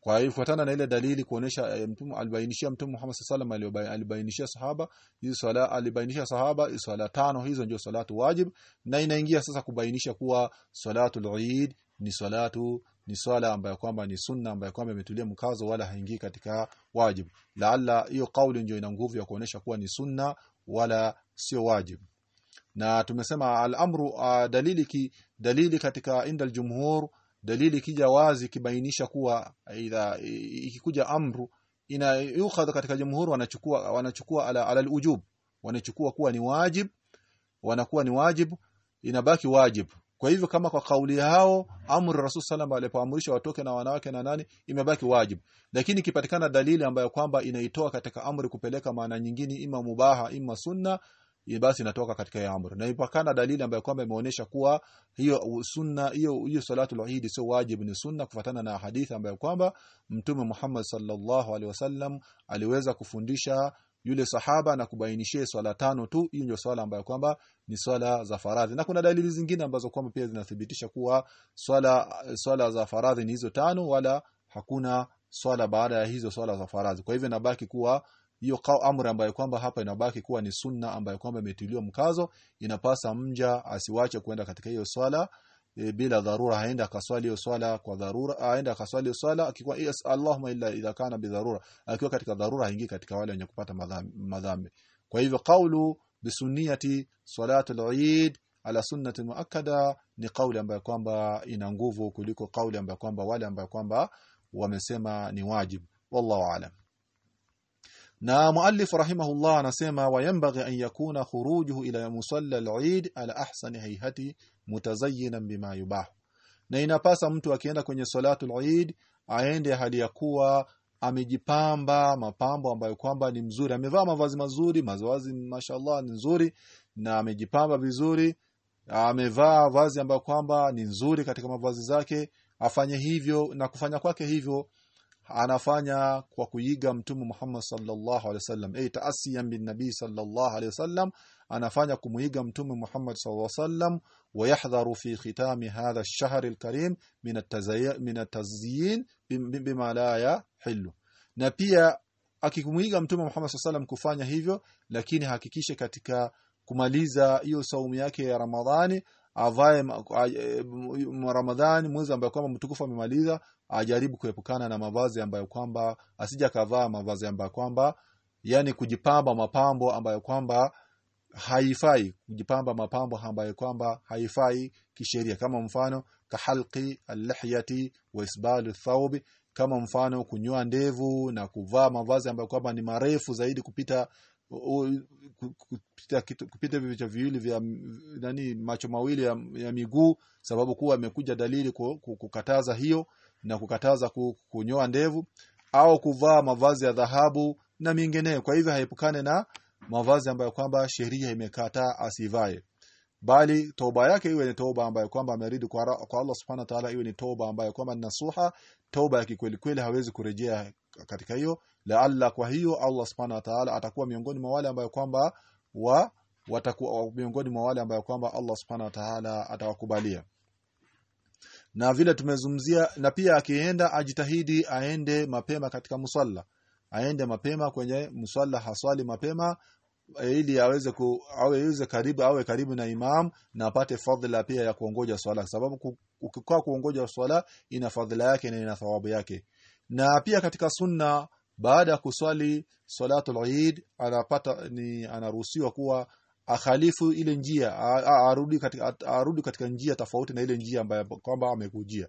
Kwa hiyo fuatana na ile dalili kuonesha e, mtume alibainishia mtume Muhammad sallallahu alaihi wasallam alibainishia sahaba hizo swala alibainisha sahaba swala tano hizo ndio salatu wajib. Na inaingia sasa kubainisha kuwa salatul eid ni salatu ni swala ambayo kwamba ni sunna ambayo kwamba imetulia mkazo wala haingii katika wajib. Laalla hiyo kauli ndio ina nguvu ya kuonesha kuwa ni sunna wala sio wajib na tumesema al-amru uh, dalili ki, dalili katika inda al-jumhur dalili kija wazi kibainisha kuwa idha ikikuja amru ina yukhadha katika jumhur wanachukua wanachukua ala, ala al-ujub. Wanachukua kuwa ni wajib wanakuwa ni wajib inabaki wajib. Kwa hivyo kama kwa kauli hao amri rasul sallam alipoamrisha watoke na wanawake na nani imebaki wajib. Lakini ikipatikana dalili ambayo kwamba inaitoa katika amri kupeleka maana nyingine ima mubaha ima sunna hiyo basi inatoka katika hiyo amri. Na ipakana dalili ambayo kwamba imeonyesha kuwa hiyo sunna hiyo hiyo salatu al-eid sio wajibu ni sunna kufatana na hadithi ambayo kwamba mtume Muhammad sallallahu alaihi wasallam aliweza kufundisha yule sahaba na kubainishia swala tano tu. Hiyo ndio swala ambayo kwamba ni swala za faradhi. Na kuna dalili zingine ambazo kwamba pia zinathibitisha kuwa swala swala za faradhi ni hizo tano wala hakuna swala baada ya hizo swala za faradhi. Kwa hivyo nabaki kuwa hiyo amri ambayo kwamba hapa inabaki kuwa ni sunna ambayo kwamba imetiliwa mkazo inapasa mja asiwache kwenda katika hiyo swala e, bila dharura. Haenda akaswali hiyo swala kwa dharura aenda akaswali hiyo swala akikuwa yes, Allahumma illa idha kana bi dharura. Akiwa katika dharura haingii katika wale wenye kupata madhambi, kwa hivyo kaulu bisunniyati salatu al-eid ala sunnati muakkada ni kauli ambayo kwamba ina nguvu kuliko kauli ambayo kwamba wale ambayo kwamba wamesema ni wajibu. Wallahu aalam na muallif rahimahullah anasema wayambaghi an yakuna khurujuhu ila musalla al-eid ala ahsani hayhati mutazayyinan bima yubah na inapasa mtu akienda kwenye salatu al-eid aende hali ya kuwa amejipamba mapambo ambayo kwamba ni mzuri. Amevaa mavazi mazuri mavazi mashallah ni nzuri na amejipamba vizuri amevaa vazi ambayo kwamba ni nzuri katika mavazi zake afanye hivyo na kufanya kwake hivyo anafanya kwa kuiga mtume Muhammad sallallahu alaihi wasallam ay taasiyan bin nabii sallallahu alaihi wasallam anafanya kumuiga mtume Muhammad sallallahu alaihi wasallam ويحذر في ختام هذا الشهر الكريم من التزيين من التزيين بما لا يحل na pia akikumuiga mtume Muhammad sallallahu alaihi wasallam kufanya hivyo lakini hakikishe katika kumaliza hiyo saumu yake ya Ramadhani avae ma- a- e, m- Ramadhani mwezi ambao kwamba mtukufu amemaliza ajaribu kuepukana na mavazi ambayo kwamba asija kavaa mavazi ambayo kwamba yani kujipamba mapambo ambayo kwamba haifai kujipamba mapambo ambayo kwamba haifai kisheria. Kama mfano kahalqi al-lihyati wa isbalu thawbi kama mfano kunyoa ndevu na kuvaa mavazi ambayo kwamba ni marefu zaidi kupita kupita kupita vivyo viwili vya nani macho mawili ya, ya miguu sababu kuwa amekuja dalili ku- ku- kukataza hiyo na kukataza kunyoa ndevu au kuvaa mavazi ya dhahabu na mingineyo. Kwa hivyo haepukane na mavazi ambayo kwamba sheria imekataa asivae. Bali toba yake iwe ni toba ambayo kwamba ameridi kwa, kwa Allah subhanahu wa ta'ala iwe ni toba ambayo kwamba ni nasuha toba ya kikweli kweli hawezi kurejea katika hiyo. Laalla kwa hiyo Allah subhanahu wa ta'ala atakuwa miongoni mwa wale ambayo kwamba wa watakuwa miongoni mwa wale ambayo kwamba Allah subhanahu wa ta'ala atawakubalia na vile tumezumzia na pia akienda ajitahidi aende mapema katika musalla aende mapema kwenye musalla haswali mapema eh, ili aweze ku aweze karibu awe karibu na imam na apate fadhila pia ya kuongoja swala. Sababu ukikaa kuongoja swala ina fadhila yake na ina thawabu yake. Na pia katika sunna baada ya kuswali salatu al-Eid anapata ni anaruhusiwa kuwa akhalifu ile njia arudi katika arudi katika njia tofauti na ile njia ambayo kwamba amekujia.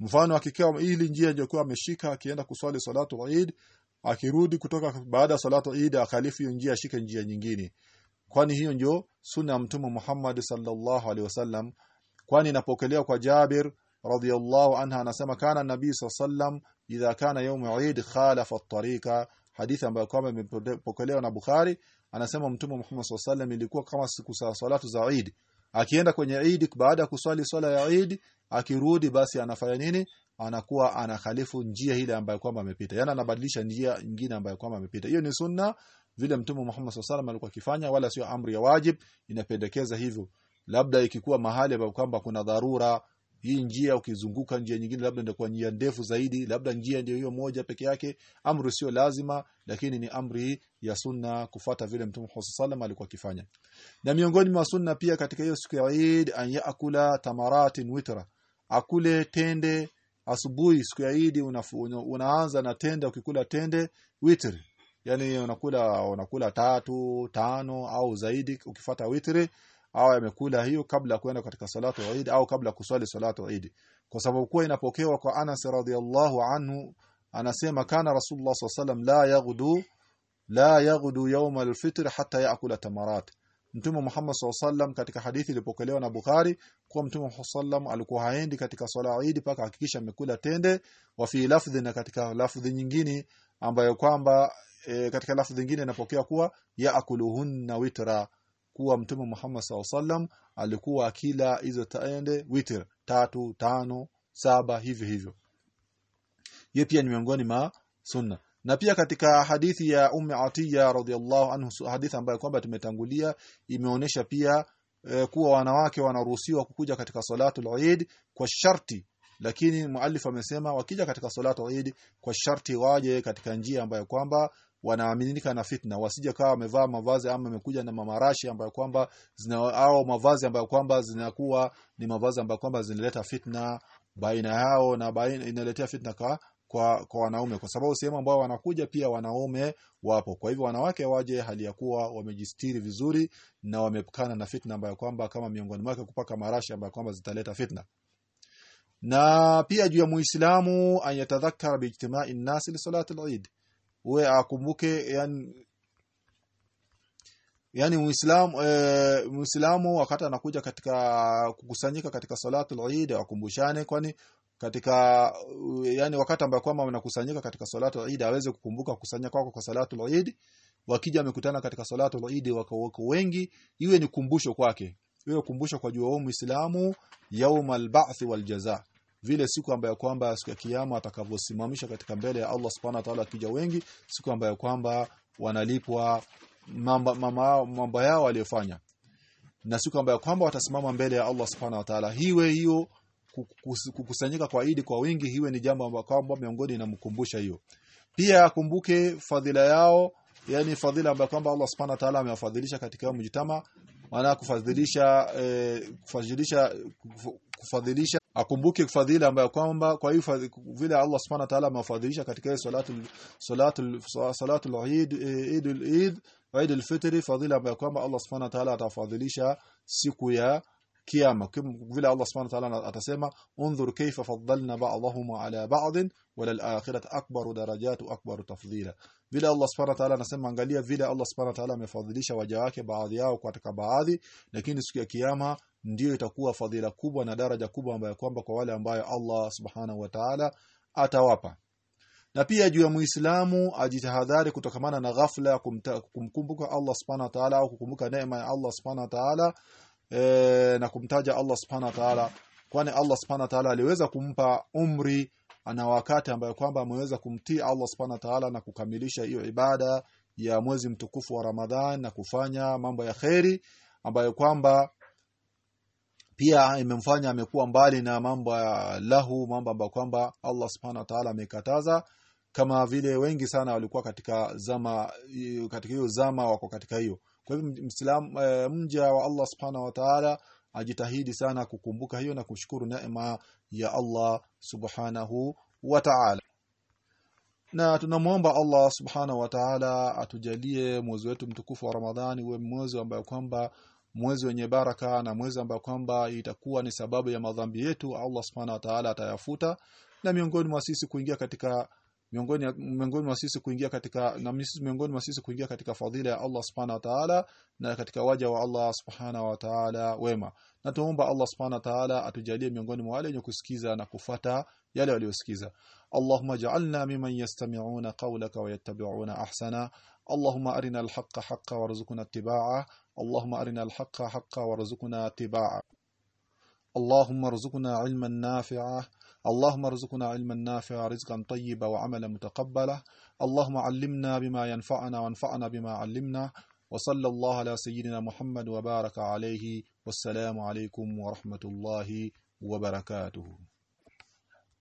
Mfano akikaa ili njia ndio kwa ameshika akienda kuswali salatu eid akirudi kutoka baada ya salatu eid akhalifu hiyo njia ashike njia nyingine. Kwani hiyo ndio sunna ya mtume Muhammad sallallahu alaihi wasallam. Kwani inapokelewa kwa Jabir radhiyallahu anha anasema kana nabii sallam idha kana yawm eid khalafa at-tariqa. Hadithi ambayo kwamba imepokelewa na Bukhari anasema mtume Muhammad SAW alaihi ilikuwa kama siku za salatu za Eid. Akienda kwenye Eid baada ya kuswali swala ya Eid akirudi basi anafanya nini? Anakuwa anakhalifu njia ile ambayo kwamba amepita. Yani anabadilisha njia nyingine ambayo kwamba amepita. Hiyo ni sunna vile mtume Muhammad SAW alikuwa akifanya wala sio amri ya wajib. Inapendekeza hivyo. Labda ikikuwa mahali ambapo kwamba kuna dharura hii njia ukizunguka njia nyingine labda ndio njia ndefu zaidi labda njia ndio hiyo moja peke yake amri sio lazima lakini ni amri ya sunna kufata vile mtume Muhammad sallam alikuwa akifanya. Na miongoni mwa sunna pia katika hiyo siku ya Eid an yaakula tamaratin witra. Akule tende asubuhi siku ya Eid una, unaanza na tende ukikula tende witri yani unakula unakula tatu tano au zaidi ukifata witri au amekula hiyo kabla kwenda katika salatu Eid au kabla kuswali salatu Eid. Kwa sababu kuwa inapokewa kwa Anas radhiallahu anhu anasema kana Rasulullah sallallahu la yaghdu la yaghdu yawm al-fitr hatta yaakula tamarat. Mtume Muhammad SAW katika hadithi ilipokelewa na Bukhari kuwa Mtume sallam alikuwa haendi katika swala Eid paka hakikisha amekula tende wa fi lafdhi na katika lafdhi nyingine ambayo kwamba e, katika lafdhi nyingine inapokea kuwa yaakuluhunna witra kuwa mtume Muhammad SAW alikuwa akila hizo taende witr tatu tano saba hivyo hivyo. Ye pia ni miongoni ma sunna. Na pia katika hadithi ya Ummu Atiya radhiallahu anhu hadithi ambayo kwamba tumetangulia imeonesha pia e, kuwa wanawake wanaruhusiwa kukuja katika salatu Eid kwa sharti. Lakini muallif amesema wakija katika salatu Eid kwa sharti waje katika njia ambayo kwamba wanaaminika na fitna. Wasije kawa wamevaa mavazi ama wamekuja na mamarashi ambayo kwamba zina au mavazi ambayo kwamba zinakuwa ni mavazi ambayo kwamba zinaleta fitna baina yao na baina inaletea fitna kwa kwa, kwa wanaume. Kwa sababu sehemu ambao wanakuja pia wanaume wapo. Kwa hivyo wanawake waje hali ya kuwa wamejistiri vizuri na wamepukana na fitna ambayo kwamba kama miongoni mwake kupaka marashi ambayo kwamba zitaleta fitna. Na pia juu ya muislamu ayatadhakkara biijtimai nnasi li salati al-eid uwe akumbuke yani yani muislamu e, muislamu wakati anakuja katika kukusanyika katika salatu al-eid akumbushane kwani katika yani wakati ambao kwamba wanakusanyika katika salatu al-eid aweze kukumbuka kukusanya kwako kwa salatu al-eid wakija amekutana katika salatu al-eid wako wengi iwe ni kumbusho kwake iwe kumbusho kwa juu muislamu yaumal ba'th wal jazaa vile siku ambayo kwamba siku ya kiyama atakavyosimamisha katika mbele ya Allah subhanahu wa ta'ala akija wengi siku ambayo kwamba wanalipwa mambo yao waliyofanya na siku ambayo kwamba watasimama mbele ya Allah subhanahu wa ta'ala hiwe hiyo kukusanyika kwa idi kwa wingi hiwe ni jambo ambalo kwamba miongoni inamkumbusha hiyo. Pia akumbuke fadhila yao yani fadhila ambayo kwamba Allah subhanahu wa ta'ala amewafadhilisha katika mjitama maana kufadhilisha eh, kufadhilisha kufadhilisha. Akumbuke fadhila ambayo kwamba kwa hiyo vile Allah subhanahu wa ta'ala amewafadhilisha katika salatu salatu salatu al-Eid Eid al-Eid Eid al-Fitr fadhila ambayo kwamba Allah subhanahu wa ta'ala atafadhilisha siku ya kiyama. Vile Allah subhanahu wa ta'ala atasema unzur kayfa faddalna ba'dahum ala ba'd wala al-akhiratu akbaru darajatu akbaru tafdhila vile Allah subhanahu wa ta'ala anasema angalia vile Allah subhanahu wa ta'ala amefadhilisha waja wake baadhi yao katika baadhi lakini siku ya kiyama ndiyo itakuwa fadhila kubwa na daraja kubwa ambayo kwamba kwa wale ambayo Allah subhanahu wa ta'ala atawapa. Na pia juu ya muislamu ajitahadhari kutokamana na ghafla kumkumbuka Allah subhanahu wa ta'ala au kukumbuka neema ya Allah subhanahu wa ta'ala e, na kumtaja Allah subhanahu wa ta'ala kwani Allah subhanahu wa ta'ala aliweza kumpa umri na wakati ambayo kwamba ameweza kumtii Allah subhanahu wa ta'ala na kukamilisha hiyo ibada ya mwezi mtukufu wa Ramadhan na kufanya mambo ya kheri ambayo kwamba pia imemfanya amekuwa mbali na mambo ya lahu mambo ambayo kwamba Allah subhanahu wa ta'ala amekataza. Kama vile wengi sana walikuwa katika zama katika hiyo zama wako katika hiyo. Kwa hivyo mslam e, mja wa Allah subhanahu wa ta'ala ajitahidi sana kukumbuka hiyo na kushukuru neema ya Allah subhanahu wa ta'ala. Na tunamuomba Allah subhanahu wa ta'ala atujalie mwezi wetu mtukufu wa Ramadhani uwe mwezi ambao kwamba mwezi wenye baraka na mwezi ambao kwamba itakuwa ni sababu ya madhambi yetu Allah subhanahu wa ta'ala atayafuta na miongoni mwa sisi kuingia katika miongoni miongoni mwa sisi kuingia katika na sisi miongoni mwa sisi kuingia katika fadhila ya Allah subhanahu wa ta'ala na katika waja wa Allah subhanahu wa ta'ala wema na tuomba Allah subhanahu wa ta'ala atujalie miongoni mwa wale wenye kusikiza na kufata yale waliosikiza اللهم اجعلنا ممن يستمعون قولك ويتبعون احسنه اللهم ارنا الحق حقا وارزقنا اتباعه اللهم أرنا الحق حقا وارزقنا اتباعه. اللهم ارزقنا علما نافعا. اللهم ارزقنا علما نافعا رزقا طيبا وعملا متقبلا. اللهم علمنا بما ينفعنا وانفعنا بما علمنا. وصلى الله على سيدنا محمد وبارك عليه. والسلام عليكم ورحمة الله وبركاته.